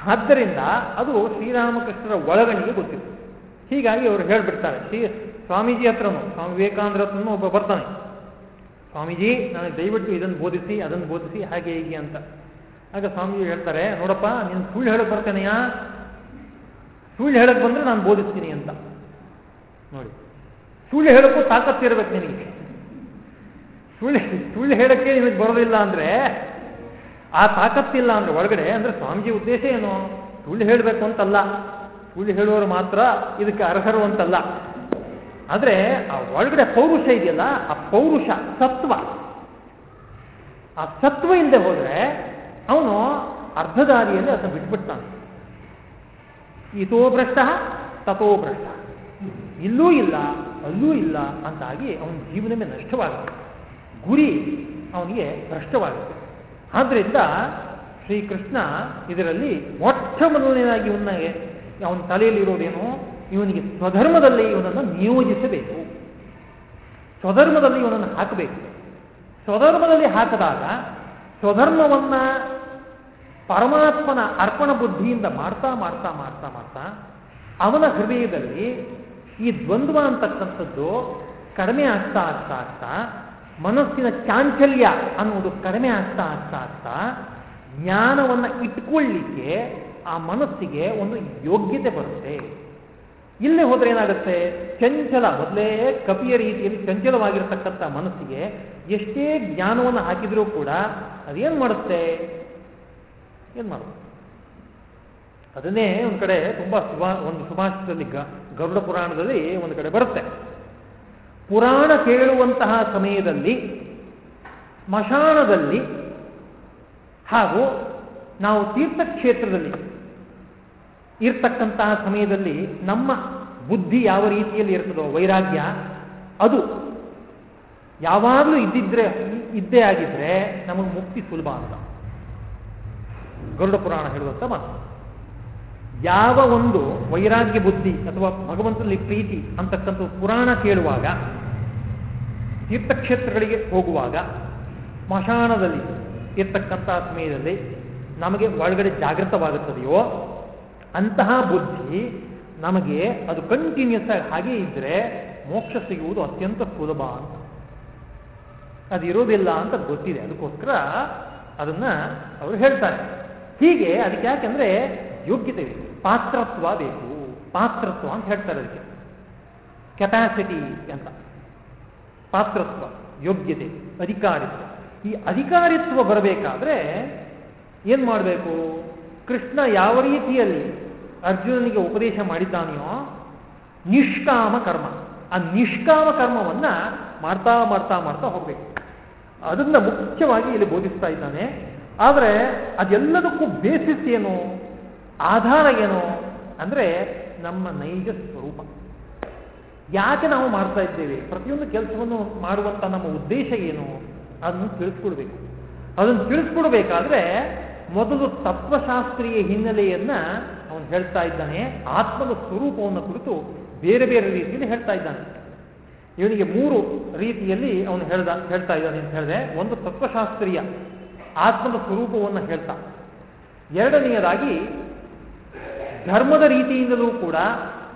ಆದ್ದರಿಂದ ಅದು ಶ್ರೀರಾಮಕೃಷ್ಣರ ಒಳಗಣಿಗೆ ಗೊತ್ತಿತ್ತು. ಹೀಗಾಗಿ ಅವರು ಹೇಳ್ಬಿಡ್ತಾರೆ, ಶ್ರೀ ಸ್ವಾಮೀಜಿ ಹತ್ರನು, ಸ್ವಾಮಿ ವಿವೇಕಾನಂದ್ರ ಹತ್ರನೂ ಒಬ್ಬ ಬರ್ತಾನೆ. ಸ್ವಾಮೀಜಿ, ನನಗೆ ದಯವಿಟ್ಟು ಇದನ್ನು ಬೋಧಿಸಿ, ಅದನ್ನು ಬೋಧಿಸಿ, ಹಾಗೆ ಹೀಗೆ ಅಂತ. ಆಗ ಸ್ವಾಮೀಜಿ ಹೇಳ್ತಾರೆ, ನೋಡಪ್ಪ, ನೀನು ಸುಳ್ಳು ಹೇಳಕ್ ಬರ್ತೇನೆಯಾ? ಸುಳ್ಳು ಹೇಳಕ್ ಬಂದ್ರೆ ನಾನು ಬೋಧಿಸ್ತೀನಿ ಅಂತ. ನೋಡಿ, ಸುಳ್ಳು ಹೇಳಕ್ಕೂ ಇರಬೇಕು ನಿನಗೆ. ಸುಳ್ಳು ಸುಳ್ಳು ಹೇಳಕ್ಕೆ ನಿಮಗೆ ಬರೋದಿಲ್ಲ ಅಂದ್ರೆ, ಆ ತಾಕತ್ತಿಲ್ಲ ಅಂದ್ರೆ ಒಳಗಡೆ ಅಂದ್ರೆ ಸ್ವಾಮೀಜಿ ಉದ್ದೇಶ ಏನು? ಸುಳ್ಳು ಹೇಳಬೇಕು ಅಂತಲ್ಲ. ಸುಳ್ಳು ಹೇಳೋರು ಮಾತ್ರ ಇದಕ್ಕೆ ಅರ್ಹರು ಅಂತಲ್ಲ. ಆದ್ರೆ ಆ ಒಳಗಡೆ ಪೌರುಷ ಇದೆಯಲ್ಲ, ಆ ಪೌರುಷ, ಸತ್ವ. ಆ ಸತ್ವ ಇಲ್ಲದೆ ಹೋದರೆ ಅವನು ಅರ್ಧದಾರಿಯಲ್ಲಿ ಅದನ್ನು ಬಿಟ್ಬಿಡ್ತಾನೆ. ಇತೋ ಭ್ರಷ್ಟ ತಥೋ ಭ್ರಷ್ಟ ಇಲ್ಲೂ ಇಲ್ಲ, ಅಲ್ಲೂ ಇಲ್ಲ ಅಂತಾಗಿ ಅವನ ಜೀವನವೇ ನಷ್ಟವಾಗುತ್ತೆ. ಗುರಿ ಅವನಿಗೆ ಭ್ರಷ್ಟವಾಗುತ್ತೆ. ಆದ್ದರಿಂದ ಶ್ರೀಕೃಷ್ಣ ಇದರಲ್ಲಿ ಮೊಟ್ಟ ಮೊದಲನೇದಾಗಿ ಅವನ ತಲೆಯಲ್ಲಿರೋದೇನು ಇವನಿಗೆ ಸ್ವಧರ್ಮದಲ್ಲಿ ಇವನನ್ನು ನಿಯೋಜಿಸಬೇಕು. ಸ್ವಧರ್ಮದಲ್ಲಿ ಇವನನ್ನು ಹಾಕಬೇಕು. ಸ್ವಧರ್ಮದಲ್ಲಿ ಹಾಕಿದಾಗ ಸ್ವಧರ್ಮವನ್ನು ಪರಮಾತ್ಮನ ಅರ್ಪಣ ಬುದ್ಧಿಯಿಂದ ಮಾಡ್ತಾ ಮಾಡ್ತಾ ಮಾಡ್ತಾ ಮಾಡ್ತಾ ಅವನ ಹೃದಯದಲ್ಲಿ ಈ ದ್ವಂದ್ವ ಅಂತಕ್ಕಂಥದ್ದು ಕಡಿಮೆ ಆಗ್ತಾ ಆಗ್ತಾ ಆಗ್ತಾ ಮನಸ್ಸಿನ ಚಾಂಚಲ್ಯ ಅನ್ನುವುದು ಕಡಿಮೆ ಆಗ್ತಾ ಆಗ್ತಾ ಆಗ್ತಾ ಜ್ಞಾನವನ್ನು ಇಟ್ಕೊಳ್ಳಿಕ್ಕೆ ಆ ಮನಸ್ಸಿಗೆ ಒಂದು ಯೋಗ್ಯತೆ ಬರುತ್ತೆ. ಇಲ್ಲೇ ಹೋದ್ರೆ ಏನಾಗುತ್ತೆ? ಚಂಚಲ, ಮೊದಲೇ ಕಪಿಯ ರೀತಿಯಲ್ಲಿ ಚಂಚಲವಾಗಿರತಕ್ಕಂಥ ಮನಸ್ಸಿಗೆ ಎಷ್ಟೇ ಜ್ಞಾನವನ್ನು ಹಾಕಿದರೂ ಕೂಡ ಅದೇನು ಮಾಡುತ್ತೆ? ಏನು ಮಾಡುತ್ತೆ? ಅದನ್ನೇ ಒಂದು ಕಡೆ ತುಂಬಾ ಸುಭಾ, ಒಂದು ಸುಭಾಷಿತದಲ್ಲಿ ಗರುಡ ಪುರಾಣದಲ್ಲಿ ಒಂದು ಕಡೆ ಬರುತ್ತೆ. ಪುರಾಣ ಕೇಳುವಂತಹ ಸಮಯದಲ್ಲಿ, ಸ್ಮಶಾನದಲ್ಲಿ ಹಾಗೂ ನಾವು ತೀರ್ಥಕ್ಷೇತ್ರದಲ್ಲಿ ಇರ್ತಕ್ಕಂತಹ ಸಮಯದಲ್ಲಿ ನಮ್ಮ ಬುದ್ಧಿ ಯಾವ ರೀತಿಯಲ್ಲಿ ಇರ್ತದೋ, ವೈರಾಗ್ಯ, ಅದು ಯಾವಾಗಲೂ ಇದ್ದಿದ್ರೆ, ಇದ್ದೇ ಆಗಿದ್ರೆ ನಮಗೆ ಮುಕ್ತಿ ಸುಲಭ ಅಂತ ಗರುಡ ಪುರಾಣ ಹೇಳುವಂತ ಮಾತು. ಯಾವ ಒಂದು ವೈರಾಗ್ಯ ಬುದ್ಧಿ ಅಥವಾ ಭಗವಂತನಲ್ಲಿ ಪ್ರೀತಿ ಅಂತಕ್ಕಂಥ ಪುರಾಣ ಕೇಳುವಾಗ, ತೀರ್ಥಕ್ಷೇತ್ರಗಳಿಗೆ ಹೋಗುವಾಗ, ಸ್ಮಶಾನದಲ್ಲಿ ಇರ್ತಕ್ಕಂತಹ ಸಮಯದಲ್ಲಿ ನಮಗೆ ಒಳಗಡೆ ಜಾಗೃತವಾಗುತ್ತದೆಯೋ ಅಂತಹ ಬುದ್ಧಿ ನಮಗೆ ಅದು ಕಂಟಿನ್ಯೂಸ್ ಆಗಿ ಹಾಗೆ ಇದ್ರೆ ಮೋಕ್ಷ ಸಿಗುವುದು ಅತ್ಯಂತ ಸುಲಭ ಅಂತ. ಅದು ಇರೋದಿಲ್ಲ ಅಂತ ಗೊತ್ತಿದೆ. ಅದಕ್ಕೋಸ್ಕರ ಅದನ್ನ ಅವರು ಹೇಳ್ತಾರೆ. ಹೀಗೆ ಅದಕ್ಕೆ ಯಾಕೆಂದ್ರೆ ಯೋಗ್ಯತೆ ಬೇಕು. ಪಾತ್ರತ್ವ ಬೇಕು. ಪಾತ್ರತ್ವ ಅಂತ ಹೇಳ್ತಾರೆ ಅದಕ್ಕೆ. ಕೆಪಾಸಿಟಿ ಅಂತ. ಪಾತ್ರತ್ವ, ಯೋಗ್ಯತೆ, ಅಧಿಕಾರಿತ್ವ. ಈ ಅಧಿಕಾರಿತ್ವ ಬರಬೇಕಾದ್ರೆ ಏನ್ ಮಾಡಬೇಕು? ಕೃಷ್ಣ ಯಾವ ರೀತಿಯಲ್ಲಿ ಅರ್ಜುನನಿಗೆ ಉಪದೇಶ ಮಾಡಿದ್ದಾನೆಯೋ? ನಿಷ್ಕಾಮ ಕರ್ಮ. ಆ ನಿಷ್ಕಾಮ ಕರ್ಮವನ್ನ ಮಾಡ್ತಾ ಮಾಡ್ತಾ ಮಾಡ್ತಾ ಹೋಗ್ಬೇಕು. ಅದನ್ನ ಮುಖ್ಯವಾಗಿ ಇಲ್ಲಿ ಬೋಧಿಸ್ತಾ ಇದ್ದಾನೆ. ಆದರೆ ಅದೆಲ್ಲದಕ್ಕೂ ಬೇಸಿಸ್ ಏನು? ಆಧಾರ ಏನು? ಅಂದ್ರೆ ನಮ್ಮ ನೈಜ ಸ್ವರೂಪ. ಯಾಕೆ ನಾವು ಮಾಡ್ತಾ ಇದ್ದೇವೆ? ಪ್ರತಿಯೊಂದು ಕೆಲಸವನ್ನು ಮಾಡುವಂಥ ನಮ್ಮ ಉದ್ದೇಶ ಏನು? ಅದನ್ನು ತಿಳಿಸ್ಕೊಡ್ಬೇಕು. ಅದನ್ನು ತಿಳಿಸ್ಕೊಡ್ಬೇಕಾದ್ರೆ ಮೊದಲು ತತ್ವಶಾಸ್ತ್ರೀಯ ಹಿನ್ನೆಲೆಯನ್ನ ಹೇಳ್ತಾ ಇದ್ದಾನೆ, ಆತ್ಮದ ಸ್ವರೂಪವನ್ನು ಕುರಿತು ಬೇರೆ ಬೇರೆ ರೀತಿಯಲ್ಲಿ ಹೇಳ್ತಾ ಇದ್ದಾನೆ. ಇವನಿಗೆ ಮೂರು ರೀತಿಯಲ್ಲಿ ಅವನು ಹೇಳ್ದ, ಹೇಳ್ತಾ ಇದ್ದಾನೆ ಅಂತ ಹೇಳಿದ್ರೆ, ಒಂದು ತತ್ವಶಾಸ್ತ್ರೀಯ, ಆತ್ಮದ ಸ್ವರೂಪವನ್ನು ಹೇಳ್ತಾ. ಎರಡನೆಯದಾಗಿ, ಧರ್ಮದ ರೀತಿಯಿಂದಲೂ ಕೂಡ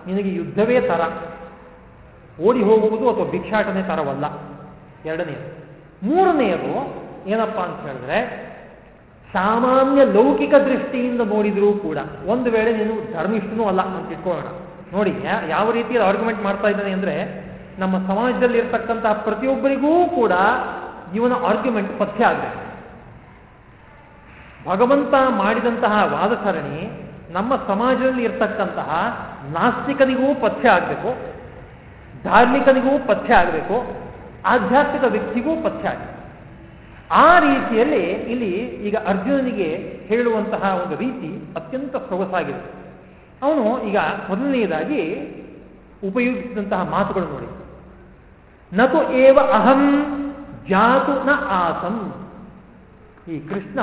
ನಿನಗೆ ಯುದ್ಧವೇ ತರ. ಓಡಿ ಹೋಗುವುದು ಅಥವಾ ಭಿಕ್ಷಾಟನೆ ತರವಲ್ಲ. ಎರಡನೆಯದು. ಮೂರನೆಯದು ಏನಪ್ಪಾ ಅಂತ ಹೇಳಿದ್ರೆ ಸಾಮಾನ್ಯ ಲೌಕಿಕ ದೃಷ್ಟಿಯಿಂದ ನೋಡಿದರೂ ಕೂಡ ಒಂದು ವೇಳೆ ನೀನು ಧರ್ಮಿಷ್ಠನೂ ಅಲ್ಲ ಅಂತ ಇಟ್ಕೊಳ್ಳೋಣ ನೋಡಿ ಯಾವ ರೀತಿಯಲ್ಲಿ ಆರ್ಗ್ಯುಮೆಂಟ್ ಮಾಡ್ತಾ ಇದ್ದಾನೆ ಅಂದ್ರೆ ನಮ್ಮ ಸಮಾಜದಲ್ಲಿ ಇರ್ತಕ್ಕಂತಹ ಪ್ರತಿಯೊಬ್ಬರಿಗೂ ಕೂಡ ಇವನ ಆರ್ಗ್ಯುಮೆಂಟ್ ಪಥ್ಯ ಆಗಬೇಕು ಭಗವಂತ ಮಾಡಿದಂತಹ ವಾದ ಸರಣಿ ನಮ್ಮ ಸಮಾಜದಲ್ಲಿ ಇರ್ತಕ್ಕಂತಹ ನಾಸ್ತಿಕನಿಗೂ ಪಥ್ಯ ಆಗಬೇಕು, ಧಾರ್ಮಿಕನಿಗೂ ಪಥ್ಯ ಆಗಬೇಕು, ಆಧ್ಯಾತ್ಮಿಕ ವ್ಯಕ್ತಿಗೂ ಪಥ್ಯ ಆಗಬೇಕು. ಆ ರೀತಿಯಲ್ಲಿ ಇಲ್ಲಿ ಈಗ ಅರ್ಜುನನಿಗೆ ಹೇಳುವಂತಹ ಒಂದು ರೀತಿ ಅತ್ಯಂತ ಸೊಗಸಾಗಿದೆ. ಅವನು ಈಗ ಮೊದಲನೆಯದಾಗಿ ಉಪಯೋಗಿಸಿದಂತಹ ಮಾತುಗಳು ನೋಡಿ. ನತು ಏವ ಅಹಂ, ಜಾತು ನ ಆಸಂ. ಈ ಕೃಷ್ಣ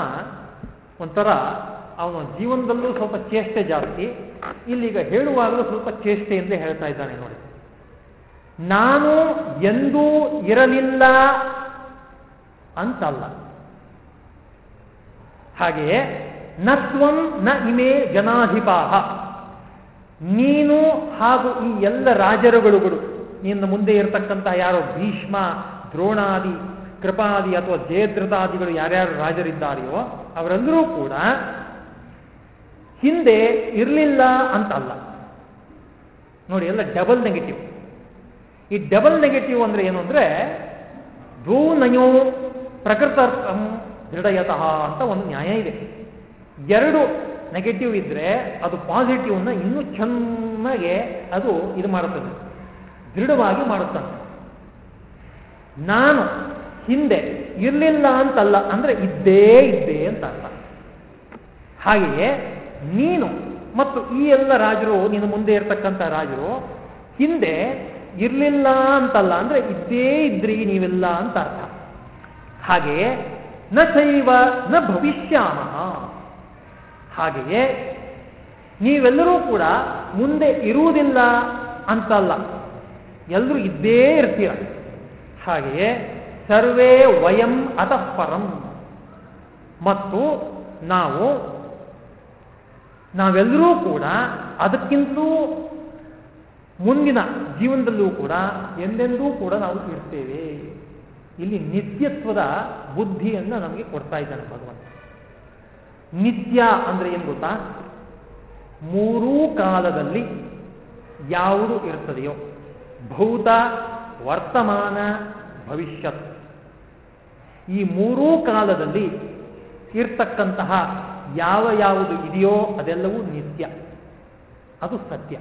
ಒಂಥರ ಅವನ ಜೀವನದಲ್ಲೂ ಸ್ವಲ್ಪ ಚೇಷ್ಟೆ ಜಾಸ್ತಿ, ಇಲ್ಲಿಗ ಹೇಳುವಾಗಲೂ ಸ್ವಲ್ಪ ಚೇಷ್ಟೆ ಎಂದೇ ಹೇಳ್ತಾ ಇದ್ದಾನೆ ನೋಡಿ. ನಾನು ಎಂದೂ ಇರಲಿಲ್ಲ ಅಂತಲ್ಲ ಹಾಗೆಯೇ ನತ್ವಂ ನ ಇಮೇ ಜನಾಧಿಪಾಹ. ನೀನು ಹಾಗೂ ಈ ಎಲ್ಲ ರಾಜರುಗಳುಗಳು ನಿನ್ನ ಮುಂದೆ ಇರತಕ್ಕಂತಹ ಯಾರೋ ಭೀಷ್ಮ, ದ್ರೋಣಾದಿ, ಕೃಪಾದಿ ಅಥವಾ ಜಯದ್ರತಾದಿಗಳು ಯಾರ್ಯಾರು ರಾಜರಿದ್ದಾರೆಯೋ ಅವರೆಲ್ಲರೂ ಕೂಡ ಹಿಂದೆ ಇರಲಿಲ್ಲ ಅಂತಲ್ಲ ನೋಡಿ, ಎಲ್ಲ ಡಬಲ್ ನೆಗೆಟಿವ್ ಈ ಡಬಲ್ ನೆಗೆಟಿವ್ ಅಂದ್ರೆ ಏನು ಅಂದ್ರೆ ಭೂ ನಯೋ ಪ್ರಕೃತಾರ್ಥಂ ದೃಢಯತಃ ಅಂತ ಒಂದು ನ್ಯಾಯ ಇದೆ. ಎರಡು ನೆಗೆಟಿವ್ ಇದ್ರೆ ಅದು ಪಾಸಿಟಿವ್ನ ಇನ್ನೂ ಚೆನ್ನಾಗೆ ಅದು ಇದು ಮಾಡುತ್ತದೆ. ದೃಢವಾಗಿ ಮಾಡುತ್ತಾನೆ ನಾನು ಹಿಂದೆ ಇರಲಿಲ್ಲ ಅಂತಲ್ಲ, ಅಂದ್ರೆ ಇದ್ದೇ ಇದ್ದೆ ಅಂತ ಅರ್ಥ. ಹಾಗೆಯೇ ನೀನು ಮತ್ತು ಈ ಎಲ್ಲ ರಾಜರು, ನಿನ್ನ ಮುಂದೆ ಇರತಕ್ಕಂಥ ರಾಜರು ಹಿಂದೆ ಇರಲಿಲ್ಲ ಅಂತಲ್ಲ, ಅಂದ್ರೆ ಇದ್ದೇ ಇದ್ರಿ ನೀವೆಲ್ಲ ಅಂತ ಅರ್ಥ. ಹಾಗೆಯೇ ನ ಸೈವ ನ ಭವಿಷ್ಯಾಮ. ಹಾಗೆಯೇ ನೀವೆಲ್ಲರೂ ಕೂಡ ಮುಂದೆ ಇರುವುದಿಲ್ಲ ಅಂತಲ್ಲ. ಎಲ್ಲರೂ ಇದ್ದೇ ಇರ್ತೀರ. ಹಾಗೆಯೇ ಸರ್ವೇ ವಯಂ ಅತಃಪರಂ ಮತ್ತು ನಾವು, ನಾವೆಲ್ಲರೂ ಕೂಡ ಅದಕ್ಕಿಂತಲೂ ಮುಂದಿನ ಜೀವನದಲ್ಲೂ ಕೂಡ ಎಂದೆಂದೂ ಕೂಡ ನಾವು ಇರ್ತೇವೆ. ಇಲ್ಲಿ ನಿತ್ಯತ್ವದ ಬುದ್ಧಿಯನ್ನು ನಮಗೆ ಕೊಡ್ತಾ ಇದ್ದಾನೆ ಭಗವಂತ. ನಿತ್ಯ ಅಂದ್ರೆ ಏನು ಗೊತ್ತಾ? ಮೂರೂ ಕಾಲದಲ್ಲಿ ಯಾವುದು ಇರ್ತದೆಯೋ, ಭೌತ, ವರ್ತಮಾನ, ಭವಿಷ್ಯತ್. ಈ ಮೂರೂ ಕಾಲದಲ್ಲಿ ಇರ್ತಕ್ಕಂತಹ ಯಾವ ಯಾವುದು ಇದೆಯೋ ಅದೆಲ್ಲವೂ ನಿತ್ಯ. ಅದು ಸತ್ಯ.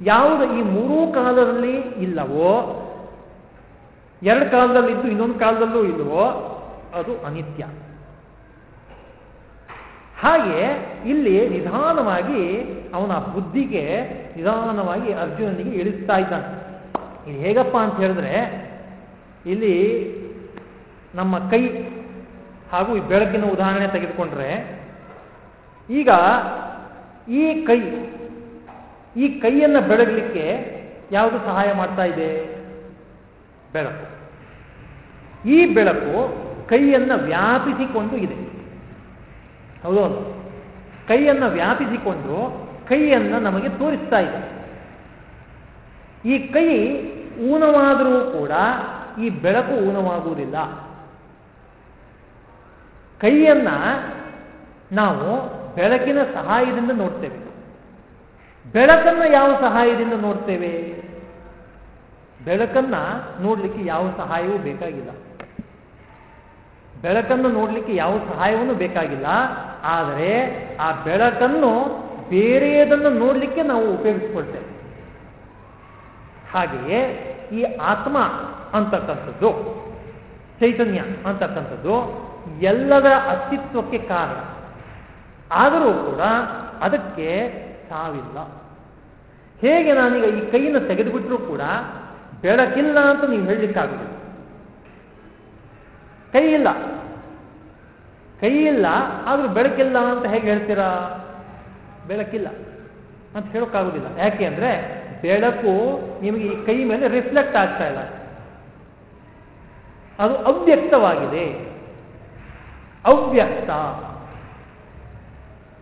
ಯಾವುದು ಈ ಮೂರೂ ಕಾಲದಲ್ಲಿ ಇಲ್ಲವೋ ಎರಡು ಕಾಲದಲ್ಲಿ ಇದ್ದು ಇನ್ನೊಂದು ಕಾಲದಲ್ಲೂ ಇಲ್ಲವೋ ಅದು ಅನಿತ್ಯ. ಹಾಗೆ ಇಲ್ಲಿ ನಿಧಾನವಾಗಿ ಅವನ ಬುದ್ಧಿಗೆ ನಿಧಾನವಾಗಿ ಅರ್ಜುನನಿಗೆ ಇಳಿಸ್ತಾ ಇದ್ದಾನೆ. ಇದು ಹೇಗಪ್ಪ ಅಂತ ಹೇಳಿದ್ರೆ, ಇಲ್ಲಿ ನಮ್ಮ ಕೈ ಹಾಗೂ ಈ ಬೆಳಕಿನ ಉದಾಹರಣೆ ತೆಗೆದುಕೊಂಡ್ರೆ, ಈಗ ಈ ಕೈ, ಈ ಕೈಯನ್ನು ಬೆಳಗಲಿಕ್ಕೆ ಯಾವುದು ಸಹಾಯ ಮಾಡ್ತಾ ಇದೆ? ಬೆಳಕು. ಈ ಬೆಳಕು ಕೈಯನ್ನು ವ್ಯಾಪಿಸಿಕೊಂಡು ಇದೆ. ಹೌದು ಕೈಯನ್ನು ವ್ಯಾಪಿಸಿಕೊಂಡು ಕೈಯನ್ನು ನಮಗೆ ತೋರಿಸ್ತಾ ಇದೆ. ಈ ಕೈ ಊನವಾದರೂ ಕೂಡ ಈ ಬೆಳಕು ಊನವಾಗುವುದಿಲ್ಲ. ಕೈಯನ್ನ ನಾವು ಬೆಳಕಿನ ಸಹಾಯದಿಂದ ನೋಡ್ತೇವೆ. ಬೆಳಕನ್ನು ಯಾವ ಸಹಾಯದಿಂದ ನೋಡ್ತೇವೆ? ಬೆಳಕನ್ನ ನೋಡ್ಲಿಕ್ಕೆ ಯಾವ ಸಹಾಯವೂ ಬೇಕಾಗಿಲ್ಲ. ಬೆಳಕನ್ನು ನೋಡಲಿಕ್ಕೆ ಯಾವ ಸಹಾಯವನ್ನು ಬೇಕಾಗಿಲ್ಲ. ಆದರೆ ಆ ಬೆಳಕನ್ನು ಬೇರೆಯದನ್ನು ನೋಡಲಿಕ್ಕೆ ನಾವು ಉಪಯೋಗಿಸ್ಕೊಳ್ತೇವೆ. ಹಾಗೆಯೇ ಈ ಆತ್ಮ ಅಂತಕ್ಕಂಥದ್ದು, ಚೈತನ್ಯ ಅಂತಕ್ಕಂಥದ್ದು ಎಲ್ಲದರ ಅಸ್ತಿತ್ವಕ್ಕೆ ಕಾರಣ. ಆದರೂ ಕೂಡ ಅದಕ್ಕೆ ಸಾವಿಲ್ಲ ಹೇಗೆ ನಾನೀಗ ಈ ಕೈಯನ್ನು ತೆಗೆದುಬಿಟ್ರೂ ಕೂಡ ಬೆಳಕಿಲ್ಲ ಅಂತ ನೀವು ಹೇಳಲಿಕ್ಕಾಗುದಿಲ್ಲ. ಕೈ ಇಲ್ಲ ಕೈ ಇಲ್ಲ ಆದರೂ ಬೆಳಕಿಲ್ಲ ಅಂತ ಹೇಗೆ ಹೇಳ್ತೀರಾ? ಬೆಳಕಿಲ್ಲ ಅಂತ ಹೇಳೋಕ್ಕಾಗೋದಿಲ್ಲ. ಯಾಕೆ ಅಂದರೆ ಬೆಳಕು ನಿಮಗೆ ಈ ಕೈ ಮೇಲೆ ರಿಫ್ಲೆಕ್ಟ್ ಆಗ್ತಾ ಇಲ್ಲ. ಅದು ಅವ್ಯಕ್ತವಾಗಿದೆ. ಅವ್ಯಕ್ತ.